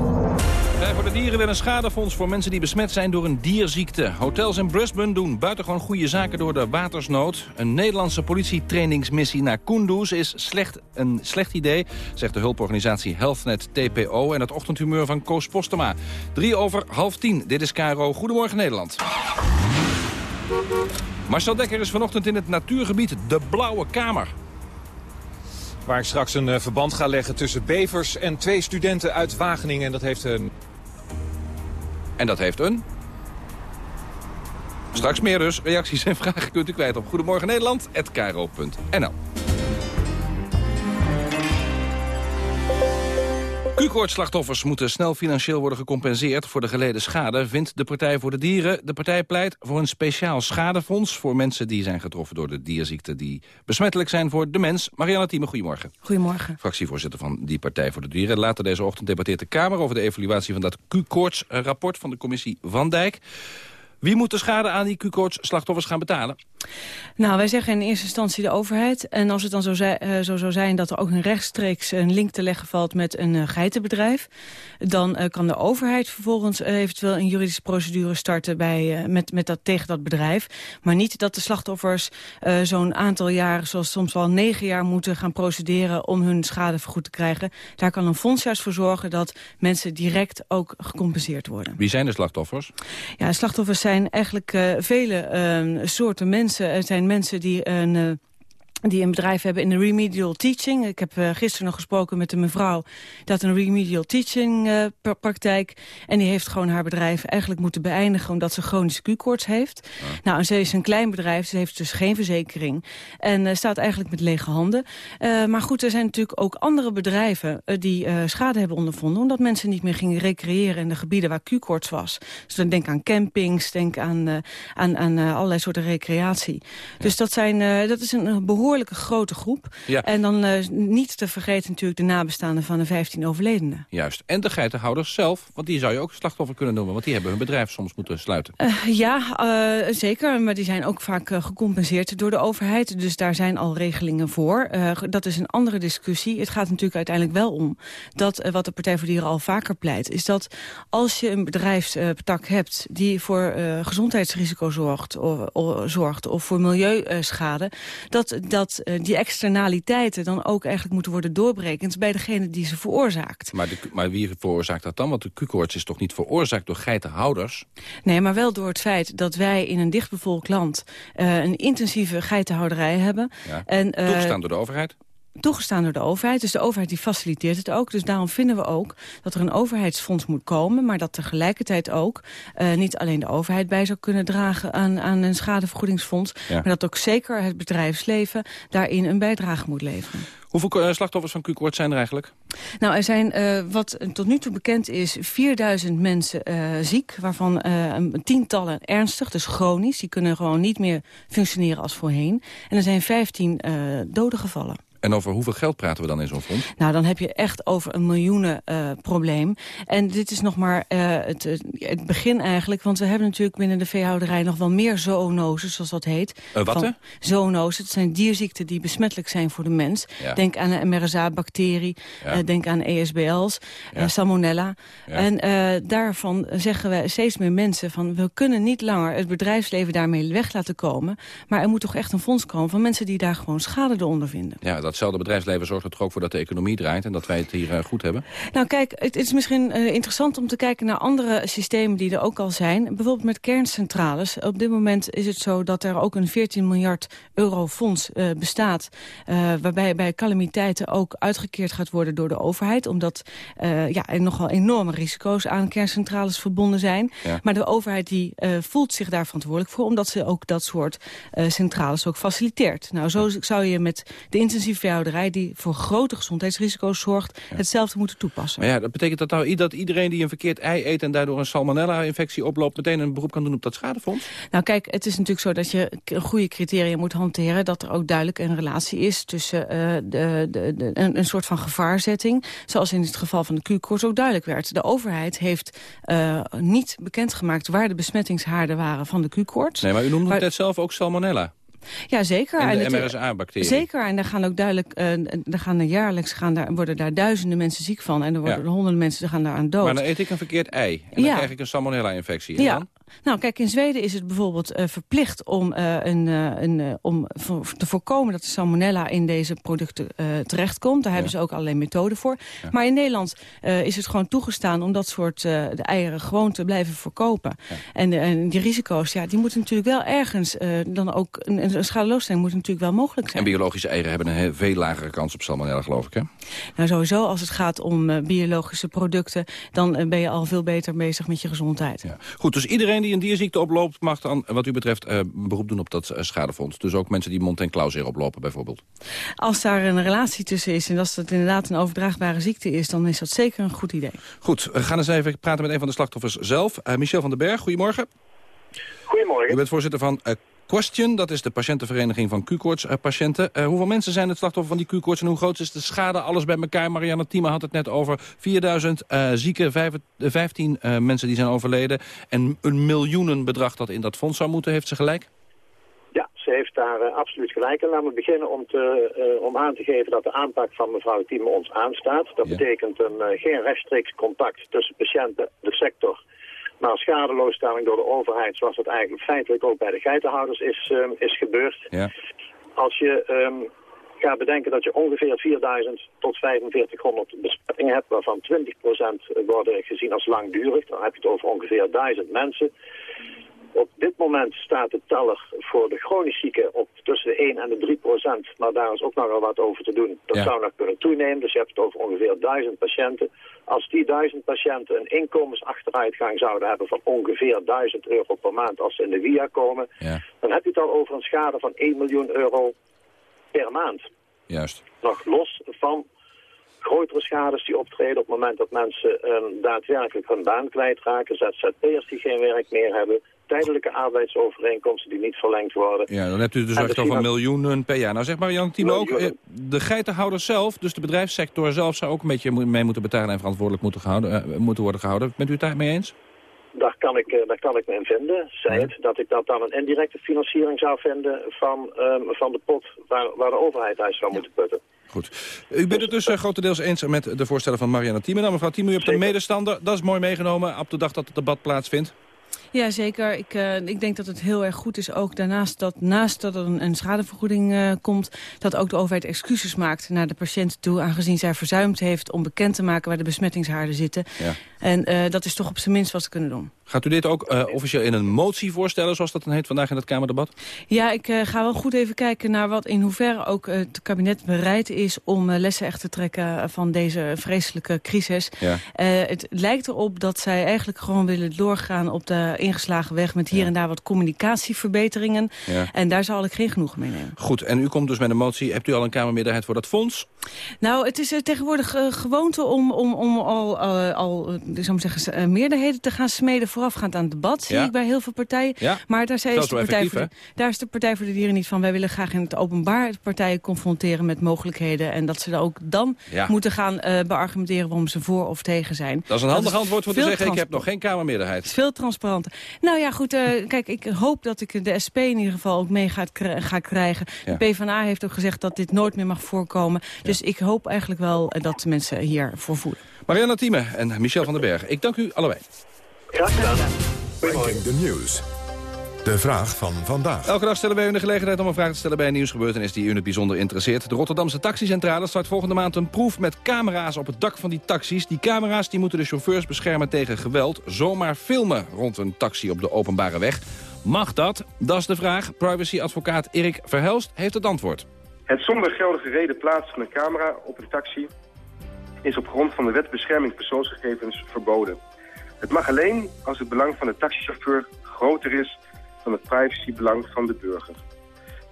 Wij voor de Dieren wil een schadefonds voor mensen die besmet zijn door een dierziekte. Hotels in Brisbane doen buitengewoon goede zaken door de watersnood. Een Nederlandse politietrainingsmissie naar Kunduz is slecht, een slecht idee, zegt de hulporganisatie HealthNet TPO en het ochtendhumeur van Koos Postema. Drie over half tien. Dit is KRO. Goedemorgen Nederland. Marcel Dekker is vanochtend in het natuurgebied De Blauwe Kamer. Waar ik straks een uh, verband ga leggen tussen bevers en twee studenten uit Wageningen. En dat heeft een... En dat heeft een... Straks meer dus. Reacties en vragen kunt u kwijt op Goedemorgen Nederland@kro.nl. Q-koortslachtoffers moeten snel financieel worden gecompenseerd voor de geleden schade, vindt de Partij voor de Dieren. De partij pleit voor een speciaal schadefonds voor mensen die zijn getroffen door de dierziekten die besmettelijk zijn voor de mens. Marianne Thieme, goedemorgen. Goedemorgen. Fractievoorzitter van die Partij voor de Dieren. Later deze ochtend debatteert de Kamer over de evaluatie van dat Q-koortsrapport van de commissie Van Dijk. Wie moet de schade aan die Q-koorts-slachtoffers gaan betalen? Nou, wij zeggen in eerste instantie de overheid. En als het dan zo, uh, zo zou zijn dat er ook een rechtstreeks een link te leggen valt met een uh, geitenbedrijf, dan uh, kan de overheid vervolgens eventueel een juridische procedure starten bij, met, met dat, tegen dat bedrijf. Maar niet dat de slachtoffers zo'n aantal jaren, zoals soms wel negen jaar, moeten gaan procederen om hun schade vergoed te krijgen. Daar kan een fonds juist voor zorgen dat mensen direct ook gecompenseerd worden. Wie zijn de slachtoffers? Ja, slachtoffers zijn eigenlijk vele soorten mensen. Er zijn mensen die een die een bedrijf hebben in de remedial teaching. Ik heb uh, gisteren nog gesproken met een mevrouw... dat een remedial teaching uh, praktijk... en die heeft gewoon haar bedrijf eigenlijk moeten beëindigen... omdat ze chronische Q-koorts heeft. Nou, en ze is een klein bedrijf, ze heeft dus geen verzekering... en uh, staat eigenlijk met lege handen. maar goed, er zijn natuurlijk ook andere bedrijven... die schade hebben ondervonden... omdat mensen niet meer gingen recreëren in de gebieden waar Q-koorts was. Dus dan denk aan campings, denk aan, aan, aan allerlei soorten recreatie. Ja. Dus dat, zijn, dat is een behoorlijk behoorlijke grote groep. Ja. En dan uh, niet te vergeten natuurlijk de nabestaanden van de 15 overledenen. Juist. En de geitenhouders zelf, want die zou je ook slachtoffer kunnen noemen. Want die hebben hun bedrijf soms moeten sluiten. Uh, ja, uh, zeker. Maar die zijn ook vaak gecompenseerd door de overheid. Dus daar zijn al regelingen voor. dat is een andere discussie. Het gaat natuurlijk uiteindelijk wel om dat wat de Partij voor Dieren al vaker pleit. Is dat als je een bedrijfstak hebt die voor gezondheidsrisico zorgt, of, of, zorgt of voor milieuschade, dat, dat uh, die externaliteiten dan ook eigenlijk moeten worden doorberekend bij degene die ze veroorzaakt. Maar, de, maar wie veroorzaakt dat dan? Want de Q-koorts is toch niet veroorzaakt door geitenhouders? Nee, maar wel door het feit dat wij in een dichtbevolkt land uh, een intensieve geitenhouderij hebben. Ja. En, uh, Toegestaan door de overheid? Toegestaan door de overheid. Dus de overheid die faciliteert het ook. Dus daarom vinden we ook dat er een overheidsfonds moet komen... maar dat tegelijkertijd ook uh, niet alleen de overheid bij zou kunnen dragen... aan, aan een schadevergoedingsfonds... Ja. maar dat ook zeker het bedrijfsleven daarin een bijdrage moet leveren. Hoeveel uh, slachtoffers van Q-koorts zijn er eigenlijk? Nou, er zijn, uh, wat tot nu toe bekend is, 4000 mensen uh, ziek. Waarvan tientallen ernstig, dus chronisch. Die kunnen gewoon niet meer functioneren als voorheen. En er zijn 15 doden gevallen. En over hoeveel geld praten we dan in zo'n fonds? Nou, dan heb je echt over een miljoenen uh, probleem. En dit is nog maar uh, het, het, begin eigenlijk. Want we hebben natuurlijk binnen de veehouderij nog wel meer zoonoses, zoals dat heet. Uh, wat Zoonoses, het zijn dierziekten die besmettelijk zijn voor de mens. Ja. Denk aan een MRSA-bacterie, ja. denk aan ESBL's, ja. salmonella. En daarvan zeggen we steeds meer mensen van... we kunnen niet langer het bedrijfsleven daarmee weg laten komen. Maar er moet toch echt een fonds komen van mensen die daar gewoon schade door ondervinden. Ja, datzelfde bedrijfsleven zorgt er toch ook voor dat de economie draait... en dat wij het hier uh, goed hebben? Nou kijk, het is misschien uh, interessant om te kijken naar andere systemen die er ook al zijn. Bijvoorbeeld met kerncentrales. Op dit moment is het zo dat er ook een 14 miljard euro fonds uh, bestaat... waarbij bij calamiteiten ook uitgekeerd gaat worden door de overheid. Omdat ja, er nogal enorme risico's aan kerncentrales verbonden zijn. Ja. Maar de overheid die voelt zich daar verantwoordelijk voor... omdat ze ook dat soort centrales ook faciliteert. Nou, zo zou je met de intensieve veehouderij die voor grote gezondheidsrisico's zorgt... Ja. hetzelfde moeten toepassen. Maar ja, dat betekent dat nou dat iedereen die een verkeerd ei eet... en daardoor een salmonella-infectie oploopt... meteen een beroep kan doen op dat schadefonds? Nou kijk, het is natuurlijk zo dat je een goede criteria moet hanteren... dat er ook duidelijk een relatie is tussen uh, de, de, de, een, een, soort van gevaarzetting... zoals in het geval van de Q-koorts ook duidelijk werd. De overheid heeft uh, niet bekendgemaakt waar de besmettingshaarden waren van de Q-koorts. Nee, maar u noemde het net zelf ook salmonella. Ja, zeker. En de MRSA-bacteriën. Zeker, en daar gaan ook duidelijk, uh, er gaan er jaarlijks gaan daar, worden daar duizenden mensen ziek van. En er worden ja. honderden mensen gaan daar aan dood. Maar dan eet ik een verkeerd ei. En dan ja. krijg ik een salmonella-infectie. Ja. Dan? Nou, kijk, in Zweden is het bijvoorbeeld uh, verplicht om, uh, een, uh, een, om te voorkomen dat de salmonella in deze producten terechtkomt. Daar ja. hebben ze ook allerlei methoden voor. Ja. Maar in Nederland is het gewoon toegestaan om dat soort de eieren gewoon te blijven verkopen. Ja. En, en, die risico's, ja, die moeten natuurlijk wel ergens dan ook, een, een schadeloosstelling moet natuurlijk wel mogelijk zijn. En biologische eieren hebben een veel lagere kans op salmonella, geloof ik, hè? Nou, sowieso als het gaat om biologische producten, dan ben je al veel beter bezig met je gezondheid. Goed, dus iedereen die een dierziekte oploopt... mag dan, wat u betreft, uh, beroep doen op dat uh, schadefonds. Dus ook mensen die mond- en klauwzeer oplopen, bijvoorbeeld. Als daar een relatie tussen is en als dat inderdaad een overdraagbare ziekte is... dan is dat zeker een goed idee. Goed, we gaan eens even praten met een van de slachtoffers zelf. Uh, Michel van den Berg, goedemorgen. Goedemorgen. U bent voorzitter van Question, dat is de patiëntenvereniging van Q-koorts-patiënten. Uh, hoeveel mensen zijn het slachtoffer van die Q-koorts en hoe groot is de schade? Alles bij elkaar. Marianne Thieme had het net over 4000 uh, zieken, 15 uh, mensen die zijn overleden... en een miljoenenbedrag dat in dat fonds zou moeten. Heeft ze gelijk? Ja, ze heeft daar uh, absoluut gelijk. En laten we beginnen om, te, uh, om aan te geven dat de aanpak van mevrouw Thieme ons aanstaat. Dat ja. betekent een, geen rechtstreeks contact tussen patiënten, de sector maar schadeloosstelling door de overheid, zoals dat eigenlijk feitelijk ook bij de geitenhouders is, um, is gebeurd. Ja. Als je um, gaat bedenken dat je ongeveer 4000 tot 4500 besmettingen hebt, waarvan 20% worden gezien als langdurig, dan heb je het over ongeveer 1000 mensen. Op dit moment staat de teller voor de chronisch zieken op tussen de 1 en de 3 procent. Maar daar is ook nog wel wat over te doen. Dat Ja. zou nog kunnen toenemen. Dus je hebt het over ongeveer 1000 patiënten. Als die 1000 patiënten een inkomensachteruitgang zouden hebben van ongeveer 1000 euro per maand als ze in de via komen, Ja, dan heb je het al over een schade van 1 miljoen euro per maand. juist. Nog los van grotere schades die optreden op het moment dat mensen eh, daadwerkelijk hun baan kwijtraken, ZZP'ers die geen werk meer hebben, tijdelijke arbeidsovereenkomsten die niet verlengd worden. Ja, dan hebt u dus echt over miljoenen per jaar. Nou zeg maar Jan Thieme ook, eh, de geitenhouders zelf, dus de bedrijfssector zelf... zou ook een beetje mee moeten betalen en verantwoordelijk moeten, gehouden, eh, moeten worden gehouden. Bent u het daarmee eens? Daar kan, ik, eh, daar kan ik me in vinden. Zij het dat ik dat dan een indirecte financiering zou vinden van, ehm, van de pot waar, waar de overheid uit zou moeten putten. Goed. U bent het dus grotendeels eens met de voorstellen van Marianne Thieme. Nou, mevrouw Thieme, u hebt een medestander. Dat is mooi meegenomen op de dag dat het debat plaatsvindt. Ja, zeker. Ik, eh, ik denk dat het heel erg goed is ook daarnaast dat naast dat er een, een schadevergoeding eh, komt... dat ook de overheid excuses maakt naar de patiënt toe... aangezien zij verzuimd heeft om bekend te maken waar de besmettingshaarden zitten. Ja. En eh, dat is toch op zijn minst wat ze kunnen doen. Gaat u dit ook officieel in een motie voorstellen, zoals dat dan heet vandaag in het Kamerdebat? Ja, ik ga wel goed even kijken naar wat in hoeverre ook het kabinet bereid is... om lessen echt te trekken van deze vreselijke crisis. Ja. Het lijkt erop dat zij eigenlijk gewoon willen doorgaan op de ingeslagen weg... met hier en daar wat communicatieverbeteringen. Ja. En daar zal ik geen genoegen mee nemen. Goed, en u komt dus met een motie. Hebt u al een Kamermeerderheid voor dat fonds? Nou, het is eh, tegenwoordig eh, gewoonte om, om, om al, eh, al eh, zou ik zeggen, eh, meerderheden te gaan smeden... voorafgaand aan het debat, zie ik bij heel veel partijen. Ja. Maar daar, zei is de partij voor de, daar is de Partij voor de Dieren niet van. Wij willen graag in het openbaar de partijen confronteren met mogelijkheden... en dat ze er ook dan moeten gaan eh, beargumenteren waarom ze voor of tegen zijn. Dat is een handig antwoord voor te zeggen, ik heb nog geen Kamermeerderheid. is veel transparanter. Nou ja, goed, eh, kijk, ik hoop dat ik de SP in ieder geval ook mee gaat ga krijgen. Ja. De PvdA heeft ook gezegd dat dit nooit meer mag voorkomen. Dus ik hoop eigenlijk wel eh, dat de mensen hiervoor voelen. Marianne Thieme en Michel van den Berg, ik dank u allebei. Graag gedaan. Ranking the News. De vraag van vandaag. Elke dag stellen wij u de gelegenheid om een vraag te stellen bij een nieuwsgebeurtenis die u in het bijzonder interesseert. De Rotterdamse taxicentrale start volgende maand een proef met camera's op het dak van die taxis. Die camera's die moeten de chauffeurs beschermen tegen geweld. Zomaar filmen rond een taxi op de openbare weg. Mag dat? Dat is de vraag. Privacyadvocaat Erik Verhelst heeft het antwoord. Het zonder geldige reden plaatsen van een camera op een taxi is op grond van de wet bescherming persoonsgegevens verboden. Het mag alleen als het belang van de taxichauffeur groter is dan het privacybelang van de burger.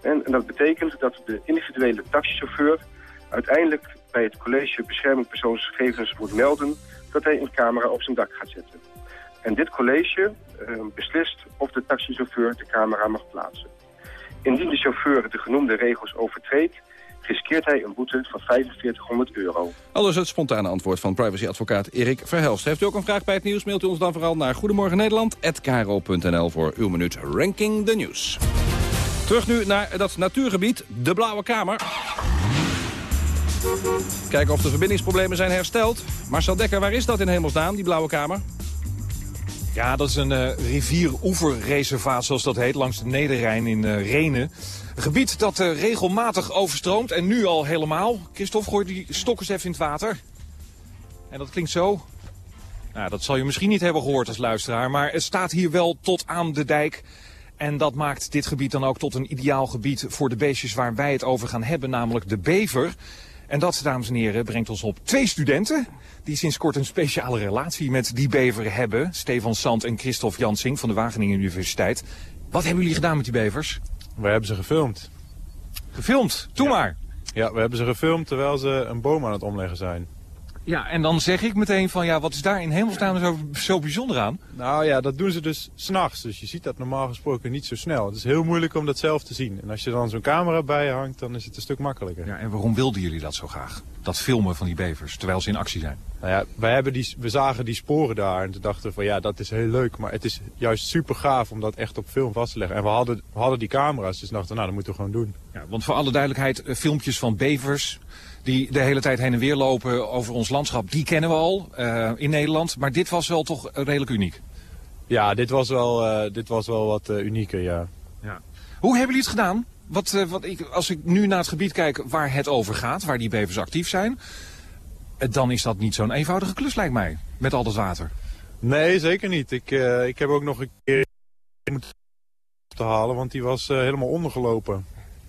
En, en dat betekent dat de individuele taxichauffeur uiteindelijk bij het college bescherming persoonsgegevens moet melden dat hij een camera op zijn dak gaat zetten. En dit college eh, beslist of de taxichauffeur de camera mag plaatsen. Indien de chauffeur de genoemde regels overtreedt, riskeert hij een boete van 4500 euro. Alles het spontane antwoord van privacyadvocaat Erik Verhelst. Heeft u ook een vraag bij het nieuws, mailt u ons dan vooral naar goedemorgennederland.kro.nl voor uw minuut Ranking the News. Terug nu naar dat natuurgebied, de Blauwe Kamer. Kijken of de verbindingsproblemen zijn hersteld. Marcel Dekker, waar is dat in hemelsnaam, die Blauwe Kamer? Ja, dat is een eh rivieroeverreservaat, zoals dat heet, langs de Nederrijn in eh Renen. Gebied dat eh, regelmatig overstroomt en nu al helemaal. Christophe, gooi die stok eens even in het water. En dat klinkt zo. Nou, dat zal je misschien niet hebben gehoord als luisteraar, maar het staat hier wel tot aan de dijk. En dat maakt dit gebied dan ook tot een ideaal gebied voor de beestjes waar wij het over gaan hebben, namelijk de bever. En dat, dames en heren, brengt ons op twee studenten die sinds kort een speciale relatie met die bever hebben. Stefan Sant en Christophe Jansing van de Wageningen Universiteit. Wat hebben jullie gedaan met die bevers? We hebben ze gefilmd. Gefilmd? Doe maar. Ja, we hebben ze gefilmd terwijl ze een boom aan het omleggen zijn. Ja, en dan zeg ik meteen van ja, wat is daar in hemelsnaam zo, zo bijzonder aan? Nou ja, dat doen ze dus s'nachts. Dus je ziet dat normaal gesproken niet zo snel. Het is heel moeilijk om dat zelf te zien. En als je dan zo'n camera bij hangt, dan is het een stuk makkelijker. Ja, en waarom wilden jullie dat zo graag? Dat filmen van die bevers, terwijl ze in actie zijn? Nou ja, wij hebben die, we zagen die sporen daar en toen dachten we van ja, dat is heel leuk. Maar het is juist super gaaf om dat echt op film vast te leggen. En we hadden, we hadden die camera's, dus dachten nou, dat moeten we gewoon doen. Ja, want voor alle duidelijkheid, eh, filmpjes van bevers die de hele tijd heen en weer lopen over ons landschap, die kennen we al eh, in Nederland. Maar dit was wel toch redelijk uniek. Ja, dit was wel, eh, dit was wel wat eh, unieker, ja. Ja. Hoe hebben jullie het gedaan? Wat, wat ik, als ik nu naar het gebied kijk waar het over gaat, waar die bevers actief zijn... dan is dat niet zo'n eenvoudige klus, lijkt mij, met al dat water. Nee, zeker niet. Ik, ik heb ook nog een keer moeten te halen, want die was helemaal ondergelopen.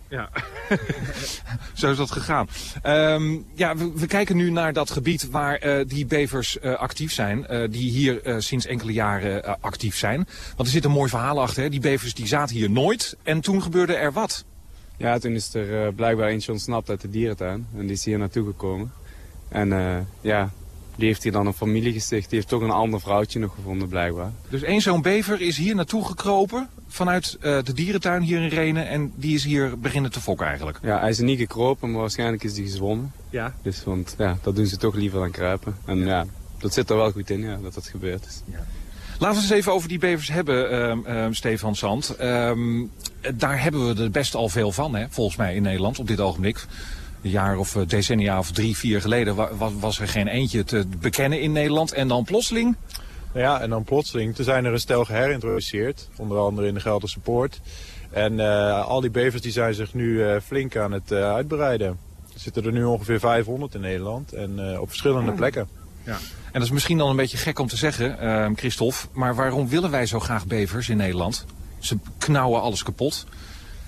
Ja, zo is dat gegaan. Ehm, ja, we, we kijken nu naar dat gebied waar eh, die bevers eh, actief zijn. eh, die hier eh, sinds enkele jaren actief zijn. Want er zit een mooi verhaal achter. Hè? Die bevers die zaten hier nooit. En toen gebeurde er wat. Ja, toen is er eh, blijkbaar eentje ontsnapt uit de dierentuin. En die is hier naartoe gekomen. En eh, ja, die heeft hier dan een familie gesticht. Die heeft toch een ander vrouwtje nog gevonden blijkbaar. Dus één zo'n bever is hier naartoe gekropen. Vanuit eh, de dierentuin hier in Renen. En die is hier beginnen te fokken eigenlijk. Ja, hij is er niet gekropen, maar waarschijnlijk is hij gezwommen. Ja. Dus, want ja, dat doen ze toch liever dan kruipen. En ja, dat zit er wel goed in, ja, dat dat gebeurd is. Laten we het eens even over die bevers hebben, ehm, ehm, Stefan Zand. Ehm, daar hebben we er best al veel van, hè, volgens mij, in Nederland op dit ogenblik. Een jaar of eh, decennia of drie, vier geleden wa- wa- was er geen eentje te bekennen in Nederland. En dan plotseling... Nou ja, en dan plotseling, toen zijn er een stel geherintroduceerd. Onder andere in de Gelderse Poort. En eh, al die bevers die zijn zich nu eh, flink aan het eh, uitbreiden. Er zitten er nu ongeveer 500 in Nederland. En eh, op verschillende plekken. Ja. En dat is misschien dan een beetje gek om te zeggen, ehm, Christophe. Maar waarom willen wij zo graag bevers in Nederland? Ze knauwen alles kapot.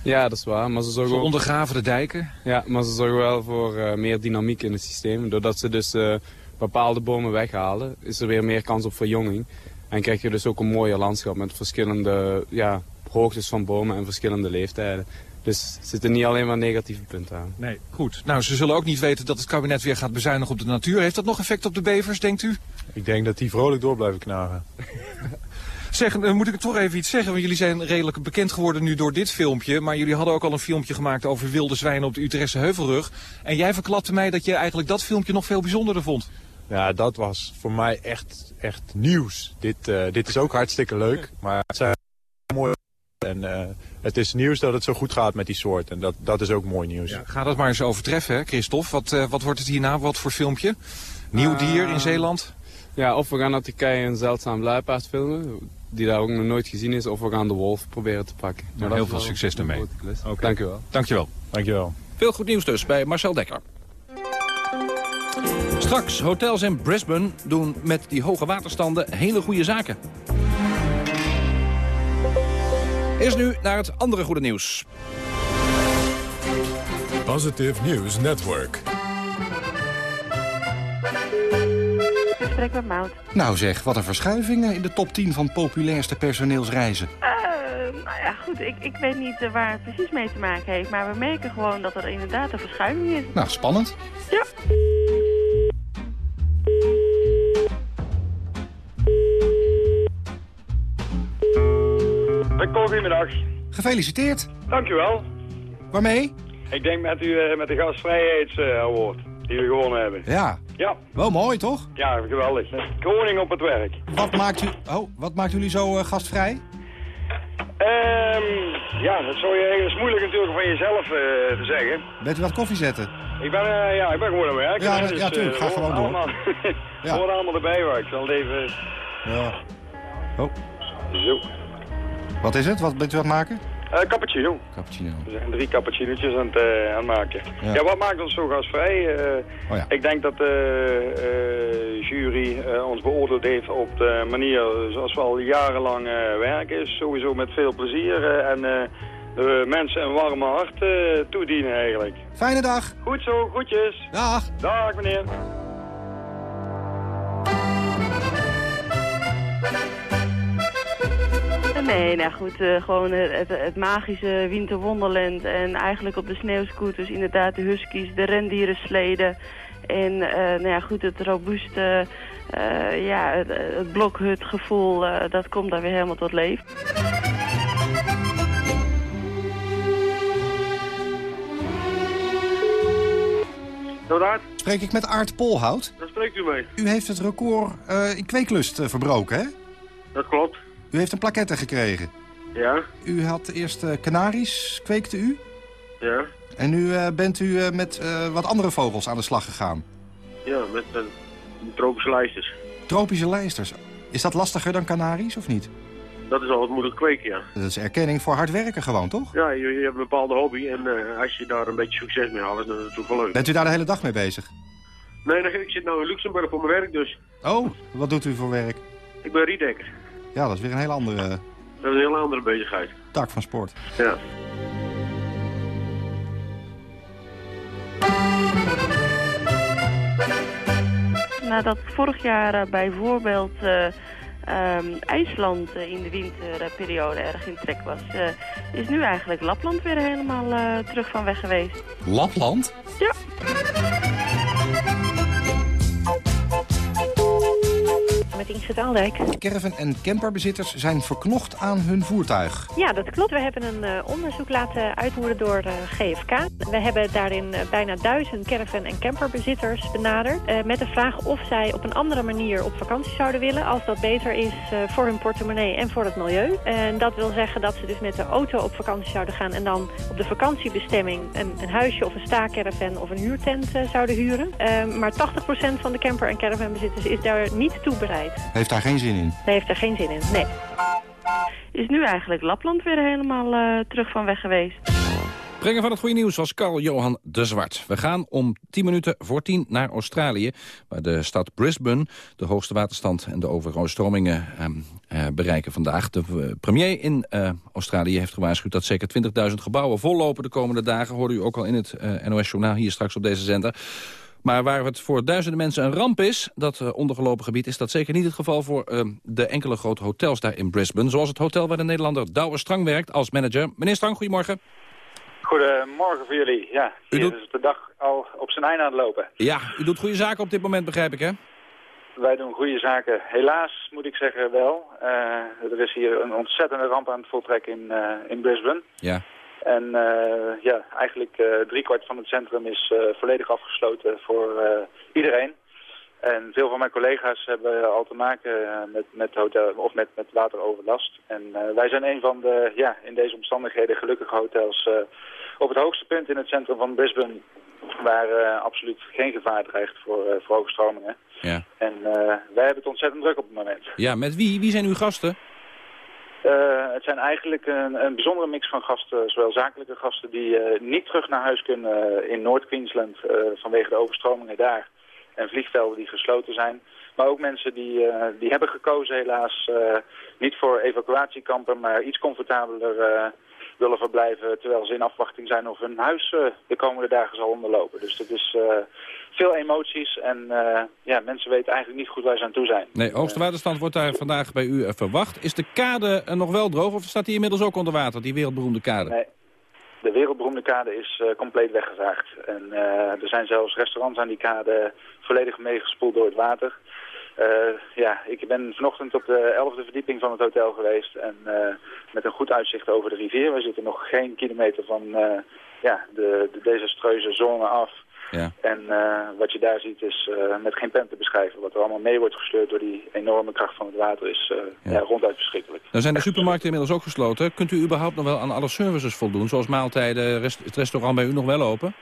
Ja, dat is waar. Maar ze zorgen Ze ook... ondergraven de dijken. Ja, maar ze zorgen wel voor eh, meer dynamiek in het systeem. Doordat ze dus eh, bepaalde bomen weghalen, is er weer meer kans op verjonging. En krijg je dus ook een mooier landschap met verschillende ja, hoogtes van bomen en verschillende leeftijden. Dus er zitten niet alleen maar negatieve punten aan. Nee, goed. Nou, ze zullen ook niet weten dat het kabinet weer gaat bezuinigen op de natuur. Heeft dat nog effect op de bevers, denkt u? Ik denk dat die vrolijk door blijven knagen. Zeg, dan moet ik toch even iets zeggen, want jullie zijn redelijk bekend geworden nu door dit filmpje. Maar jullie hadden ook al een filmpje gemaakt over wilde zwijnen op de Utrechtse Heuvelrug. En jij verklapte mij dat je eigenlijk dat filmpje nog veel bijzonderder vond. Ja, dat was voor mij echt, echt nieuws. Dit, eh, dit is ook hartstikke leuk, maar het zijn mooi. En eh, het is nieuws dat het zo goed gaat met die soort. En dat, dat is ook mooi nieuws. Ga dat maar eens overtreffen, hè, Christophe. Wat, eh, wat wordt het hierna? Wat voor filmpje? Nieuw dier in. Zeeland? Ja, of we gaan naar Turkije een zeldzaam luipaard filmen, die daar ook nog nooit gezien is. Of we gaan de wolf proberen te pakken. Maar heel veel wel succes een daarmee. grote klus. Oké. Dank u wel. Dankjewel. Dankjewel. Veel goed nieuws dus bij Marcel Dekker. Straks, hotels in Brisbane doen met die hoge waterstanden hele goede zaken. Eerst nu naar het andere goede nieuws. Positive News Network. Gesprek met Mout. Nou zeg, wat een verschuiving in de top 10 van populairste personeelsreizen. Eh, nou ja, goed, ik, ik weet niet eh, waar het precies mee te maken heeft, maar we merken gewoon dat er inderdaad een verschuiving is. Nou, spannend. Ja. Goedemiddag. Gefeliciteerd. Dank u wel. Waarmee? Ik denk met, u, eh, met de gastvrijheidsaward die we gewonnen hebben. Ja. Ja, Wel mooi, toch? ja, geweldig. Koning op het werk. Wat maakt, u, oh, wat maakt jullie zo eh, gastvrij? Ehm, ja, dat zou je, dat is moeilijk natuurlijk van jezelf eh, te zeggen. Bent u wat koffie zetten? Ik ben, eh, ja, ik ben gewoon aan het werk. Ja, hè, ja, dus, tuurlijk. eh, Ga gewoon door. Allemaal, Ja. allemaal erbij waar. Ik zal even... Ja. Oh, Zo. Wat is het? Wat bent u aan het maken? Eh, cappuccino. Cappuccino. We zijn drie cappuccinootjes aan het, eh, aan het maken. Ja. Ja. wat maakt ons zo gasvrij? Eh, Oh ja. Ik denk dat de eh, jury eh, ons beoordeeld heeft op de manier zoals we al jarenlang eh, werken. Sowieso met veel plezier eh, en eh, de mensen een warme hart eh, toedienen eigenlijk. Fijne dag. Goed zo, groetjes. Dag. Dag meneer. Nee, nou goed, eh, gewoon het, het, magische winterwonderland en eigenlijk op de sneeuwscooters inderdaad de huskies, de rendierensleden en eh, nou ja, goed, het robuuste, eh, ja, het, het blokhutgevoel, eh, dat komt daar weer helemaal tot leven. Spreek ik met Aart Polhout? daar spreekt u mee. U heeft het record eh, in kweeklust eh, verbroken, hè? Dat klopt. U heeft een plaquette gekregen. Ja, U had eerst kanaries, kweekte u. ja, En nu eh, bent u eh, met wat andere vogels aan de slag gegaan. ja, met tropische lijsters. Tropische lijsters. Is dat lastiger dan kanaries, of niet? Dat is al wat moeilijk kweken, ja. Dat is erkenning voor hard werken gewoon, toch? Ja, je, je hebt een bepaalde hobby en als je daar een beetje succes mee haalt, dan is dat natuurlijk wel leuk. Bent u daar de hele dag mee bezig? Nee, dan, ik zit nou in Luxemburg voor mijn werk, dus Oh, wat doet u voor werk? ik ben riedekker. Ja, dat is weer een heel andere... Dat is een hele andere bezigheid. Tak van sport. Ja. Nadat vorig jaar eh, bijvoorbeeld eh, ehm, IJsland eh, in de winterperiode erg in trek was... eh, is nu eigenlijk Lapland weer helemaal eh, terug van weg geweest. Lapland? Ja. Met Ingrid Aaldijk. Caravan- en camperbezitters zijn verknocht aan hun voertuig. Ja, dat klopt. We hebben een eh, onderzoek laten uitvoeren door eh, GFK. We hebben daarin eh, bijna duizend caravan- en camperbezitters benaderd... met de vraag of zij op een andere manier op vakantie zouden willen... als dat beter is voor hun portemonnee en voor het milieu. En dat wil zeggen dat ze dus met de auto op vakantie zouden gaan... en dan op de vakantiebestemming een, een huisje of een staakerven of een huurtent zouden huren. Maar 80% van de camper- en caravanbezitters is daar niet toe bereid. Heeft daar geen zin in. Hij heeft er geen zin in, nee. Is nu eigenlijk Lapland weer helemaal eh, terug van weg geweest. Brengen van het goede nieuws was Carl-Johan de Zwart. We gaan om 10 minuten voor 10 naar Australië... waar de stad Brisbane de hoogste waterstand en de overstromingen ehm, eh, bereiken vandaag. De eh, premier in eh, Australië heeft gewaarschuwd dat zeker 20.000 gebouwen vollopen de komende dagen. Hoorde u ook al in het eh, NOS-journaal hier straks op deze zender. Maar waar het voor duizenden mensen een ramp is, dat eh, ondergelopen gebied... is dat zeker niet het geval voor eh, de enkele grote hotels daar in Brisbane. Zoals het hotel waar de Nederlander Douwe Strang werkt als manager. Meneer Strang, goedemorgen. Goedemorgen voor jullie. Ja, hier is de dag al op zijn einde aan het lopen. Ja, u doet goede zaken op dit moment, begrijp ik, hè? Wij doen goede zaken. Helaas moet ik zeggen wel. Eh, er is hier een ontzettende ramp aan het voltrekken in, eh, in Brisbane. Ja. En eh, ja, eigenlijk eh driekwart van het centrum is eh, volledig afgesloten voor iedereen. En veel van mijn collega's hebben al te maken met, met, hotel, of met, met wateroverlast. En wij zijn een van de, ja, in deze omstandigheden gelukkige hotels op het hoogste punt in het centrum van Brisbane. Waar absoluut geen gevaar dreigt voor, voor overstromingen. Ja. En wij hebben het ontzettend druk op het moment. Ja, met wie? Wie zijn uw gasten? Eh, het zijn eigenlijk een, een bijzondere mix van gasten, zowel zakelijke gasten die eh, niet terug naar huis kunnen in Noord-Queensland eh, vanwege de overstromingen daar. En vliegvelden die gesloten zijn. Maar ook mensen die, eh, die hebben gekozen helaas eh, niet voor evacuatiekampen, maar iets comfortabeler eh, willen verblijven. Terwijl ze in afwachting zijn of hun huis eh, de komende dagen zal onderlopen. Dus het is eh, veel emoties en eh, ja, mensen weten eigenlijk niet goed waar ze aan toe zijn. Nee, hoogste waterstand wordt daar vandaag bij u verwacht. Is de kade nog wel droog of staat die inmiddels ook onder water, die wereldberoemde kade? Nee. De wereldberoemde kade is compleet weggezaagd. En er zijn zelfs restaurants aan die kade volledig meegespoeld door het water. Eh, ja, ik ben vanochtend op de elfde verdieping van het hotel geweest. En eh, met een goed uitzicht over de rivier. We zitten nog geen kilometer van eh, ja, de, de desastreuze zone af. Ja. En wat je daar ziet is met geen pen te beschrijven. Wat er allemaal mee wordt gesleurd door die enorme kracht van het water is ja. ronduit verschrikkelijk. Dan zijn de supermarkten inmiddels ook gesloten. Kunt u überhaupt nog wel aan alle services voldoen? Zoals maaltijden, rest, het restaurant bij u nog wel open?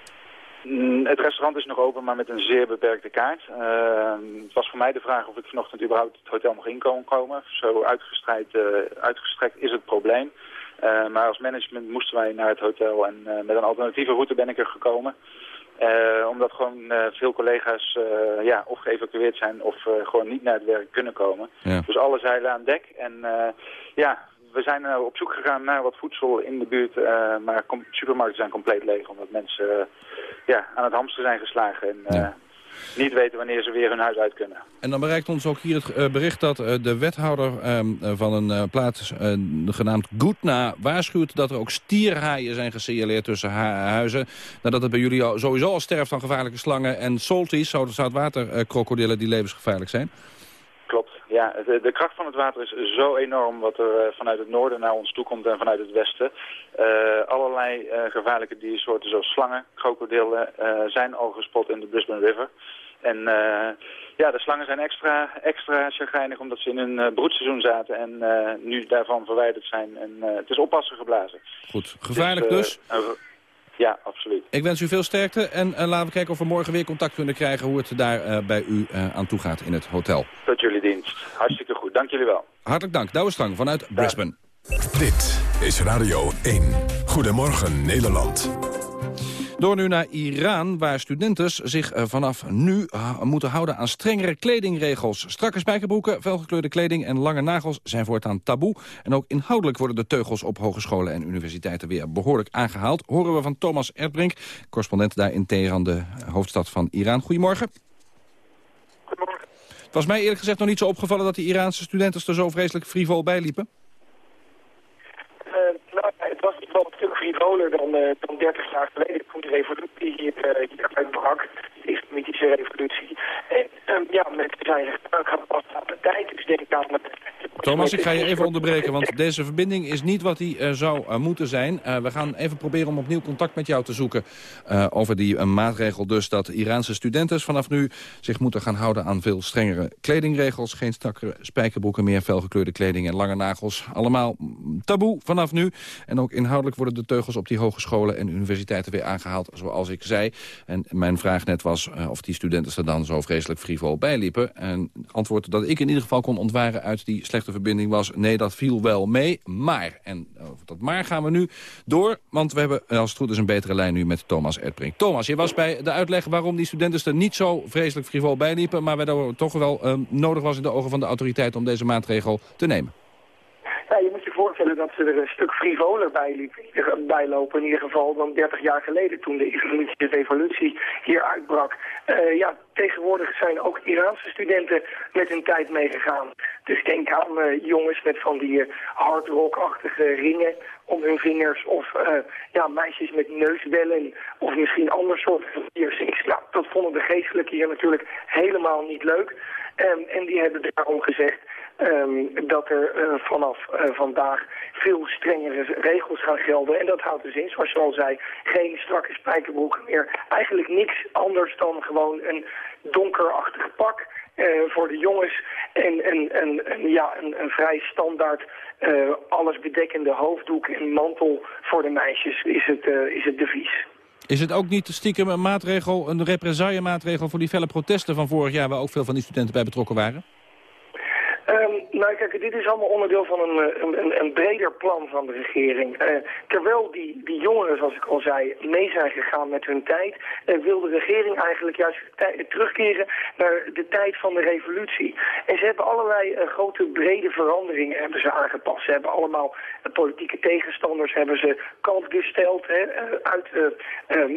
Mm, Het restaurant is nog open, maar met een zeer beperkte kaart. Uh, het was voor mij de vraag of ik vanochtend überhaupt het hotel nog in kon komen. Zo uitgestrekt, uh, uitgestrekt is het probleem. Uh, maar als management moesten wij naar het hotel en uh, met een alternatieve route ben ik er gekomen. omdat gewoon veel collega's ja, of geëvacueerd zijn of gewoon niet naar het werk kunnen komen. Ja. Dus alle zeilen aan dek. En ja, we zijn uh, op zoek gegaan naar wat voedsel in de buurt, uh, maar supermarkten zijn compleet leeg. Omdat mensen uh, ja, aan het hamster zijn geslagen en ja. niet weten wanneer ze weer hun huis uit kunnen. En dan bereikt ons ook hier het bericht dat de wethouder van een plaats genaamd Goetna waarschuwt dat er ook stierhaaien zijn gesignaleerd tussen huizen. Nadat het bij jullie al, sowieso al sterft van gevaarlijke slangen en salties, zoutwaterkrokodillen die levensgevaarlijk zijn. Klopt. Ja, de, de, kracht van het water is zo enorm wat er uh, vanuit het noorden naar ons toe komt en vanuit het westen. Uh, allerlei uh, gevaarlijke diersoorten zoals slangen, krokodillen zijn al gespot in de Brisbane River. En ja, de slangen zijn extra, extra chagrijnig omdat ze in hun broedseizoen zaten en nu daarvan verwijderd zijn. En het is oppassen geblazen. Goed, gevaarlijk dus? Ja, absoluut. Ik wens u veel sterkte en uh, laten we kijken of we morgen weer contact kunnen krijgen... hoe het daar uh, bij u uh, aan toe gaat in het hotel. Tot jullie Hartstikke goed. Dank jullie wel. Hartelijk dank. Douwe Stang vanuit ja. Brisbane. Dit is Radio 1. Goedemorgen Nederland. Door nu naar Iran, waar studenten zich eh, vanaf nu eh, moeten houden aan strengere kledingregels. Strakke spijkerbroeken, felgekleurde kleding en lange nagels zijn voortaan taboe. En ook inhoudelijk worden de teugels op hogescholen en universiteiten weer behoorlijk aangehaald. Horen we van Thomas Erdbrink, correspondent daar in Teheran, de hoofdstad van Iran. Goedemorgen. Het was mij eerlijk gezegd nog niet zo opgevallen dat die Iraanse studenten er zo vreselijk frivol bij liepen. Uh, nou, het was wel een stuk frivoler dan, uh, dan 30 jaar geleden toen de revolutie hier, uh, hier uitbrak, de islamitische revolutie. En um, ja, mensen zijn zich aangepast aan de tijd, dus denk aan... Thomas, ik ga je even onderbreken, want deze verbinding is niet wat die uh, zou uh, moeten zijn. Uh, we gaan even proberen om opnieuw contact met jou te zoeken over die maatregel. Dus dat Iraanse studenten vanaf nu zich moeten gaan houden aan veel strengere kledingregels. Geen strakke spijkerbroeken meer, felgekleurde kleding en lange nagels. Allemaal taboe vanaf nu. En ook inhoudelijk worden de teugels op die hogescholen en universiteiten weer aangehaald, zoals ik zei. En mijn vraag net was of die studenten er dan zo vreselijk frivol bijliepen. En het antwoord dat ik in ieder geval kon ontwaren uit die slechte verbinding was... nee, dat viel wel mee, maar... en over dat maar gaan we nu door... want we hebben als het goed is een betere lijn nu met Thomas Erdbrink. Thomas, je was bij de uitleg waarom die studenten er niet zo vreselijk frivol bij liepen... maar waardoor het toch wel um, nodig was in de ogen van de autoriteit... om deze maatregel te nemen. Ja, je moet je voorstellen dat ze er een stuk frivoler bij, bij lopen. In ieder geval dan 30 jaar geleden toen de islamitische revolutie hier uitbrak. Uh, ja, tegenwoordig zijn ook Iraanse studenten met hun tijd meegegaan. Dus denk aan uh, jongens met van die uh, hardrock-achtige ringen om hun vingers. Of ja, meisjes met neusbellen of misschien ander soort piercings. Nou, dat vonden de geestelijke hier natuurlijk helemaal niet leuk. Um, en die hebben daarom gezegd um, dat er uh, vanaf uh, vandaag veel strengere regels gaan gelden. En dat houdt dus in, zoals je al zei, geen strakke spijkerbroeken meer. Eigenlijk niks anders dan gewoon een donkerachtig pak uh, voor de jongens. En, en, en, en ja, een, een vrij standaard alles bedekkende hoofddoek en mantel voor de meisjes is het, is het devies. Is het ook niet stiekem een maatregel, een represaillemaatregel voor die felle protesten van vorig jaar... waar ook veel van die studenten bij betrokken waren? Nou kijk, dit is allemaal onderdeel van een, een, een breder plan van de regering. Uh, terwijl die, die jongeren, zoals ik al zei, mee zijn gegaan met hun tijd... Uh, wil de regering eigenlijk juist terugkeren naar de tijd van de revolutie. En ze hebben allerlei uh, grote brede veranderingen hebben ze aangepast. Ze hebben allemaal politieke tegenstanders hebben ze kant gesteld. Hè, uit,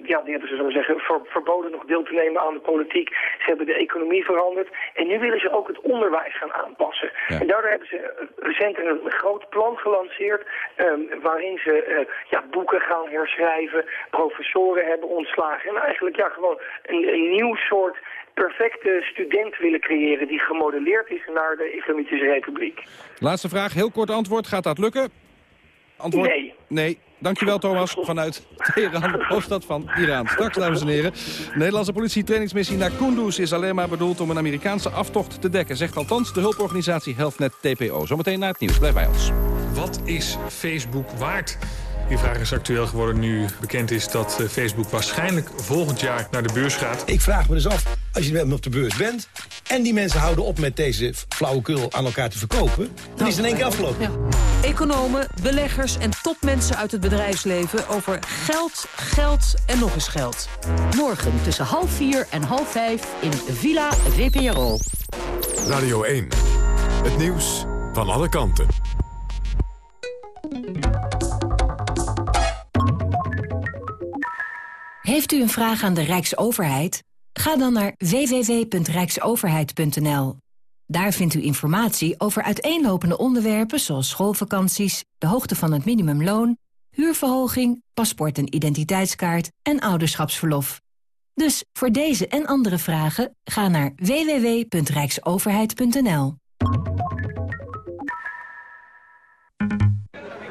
ja, die hebben ze, zullen zeggen, ver, verboden nog deel te nemen aan de politiek. Ze hebben de economie veranderd. En nu willen ze ook het onderwijs gaan aanpassen. Ja. En daardoor hebben ze recent een groot plan gelanceerd... Um, waarin ze uh, ja, boeken gaan herschrijven, professoren hebben ontslagen... en eigenlijk ja, gewoon een, een nieuw soort perfecte student willen creëren... die gemodelleerd is naar de Islamitische Republiek. Laatste vraag, heel kort antwoord. Gaat dat lukken? Antwoord? Nee. Nee. Dankjewel Thomas vanuit Teheran, de hoofdstad van Iran. Straks, dames en heren, de Nederlandse politietrainingsmissie naar Kunduz is alleen maar bedoeld om een Amerikaanse aftocht te dekken. Zegt althans de hulporganisatie HealthNet TPO. Zometeen naar het nieuws. Blijf bij ons. Wat is Facebook waard? Die vraag is actueel geworden nu bekend is dat eh, Facebook waarschijnlijk volgend jaar naar de beurs gaat. Ik vraag me dus af, als je met op de beurs bent... en die mensen houden op met deze flauwekul aan elkaar te verkopen... dan is het in één keer afgelopen. Ja. Economen, beleggers en topmensen uit het bedrijfsleven... over geld, geld en nog eens geld. Morgen tussen half vier en half vijf in Villa VPRO. Radio 1. Het nieuws van alle kanten. Heeft u een vraag aan de Rijksoverheid? Ga dan naar www.rijksoverheid.nl. Daar vindt u informatie over uiteenlopende onderwerpen zoals schoolvakanties, de hoogte van het minimumloon, huurverhoging, paspoort en identiteitskaart en ouderschapsverlof. Dus voor deze en andere vragen ga naar www.rijksoverheid.nl.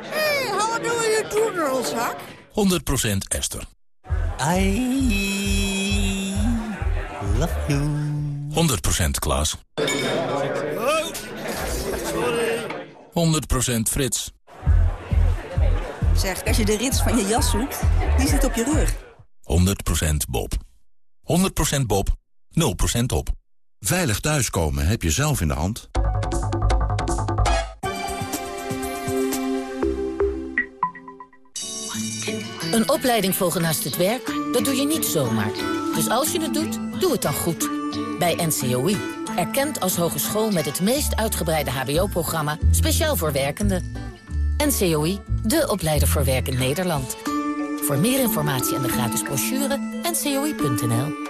Hey, how do you do, girls, 100% Esther. I love you. 100% Klaas. Oh, sorry. 100% Frits. Zeg, als je de rits van je jas zoekt, die zit op je rug. 100% Bob. 100% Bob, 0% op. Veilig thuiskomen heb je zelf in de hand. Een opleiding volgen naast het werk, dat doe je niet zomaar. Dus als je het doet, doe het dan goed. Bij NCOI. Erkend als hogeschool met het meest uitgebreide hbo-programma... speciaal voor werkenden. NCOI, de opleider voor werk in Nederland. Voor meer informatie en de gratis brochure, ncoi.nl.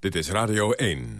Dit is Radio 1.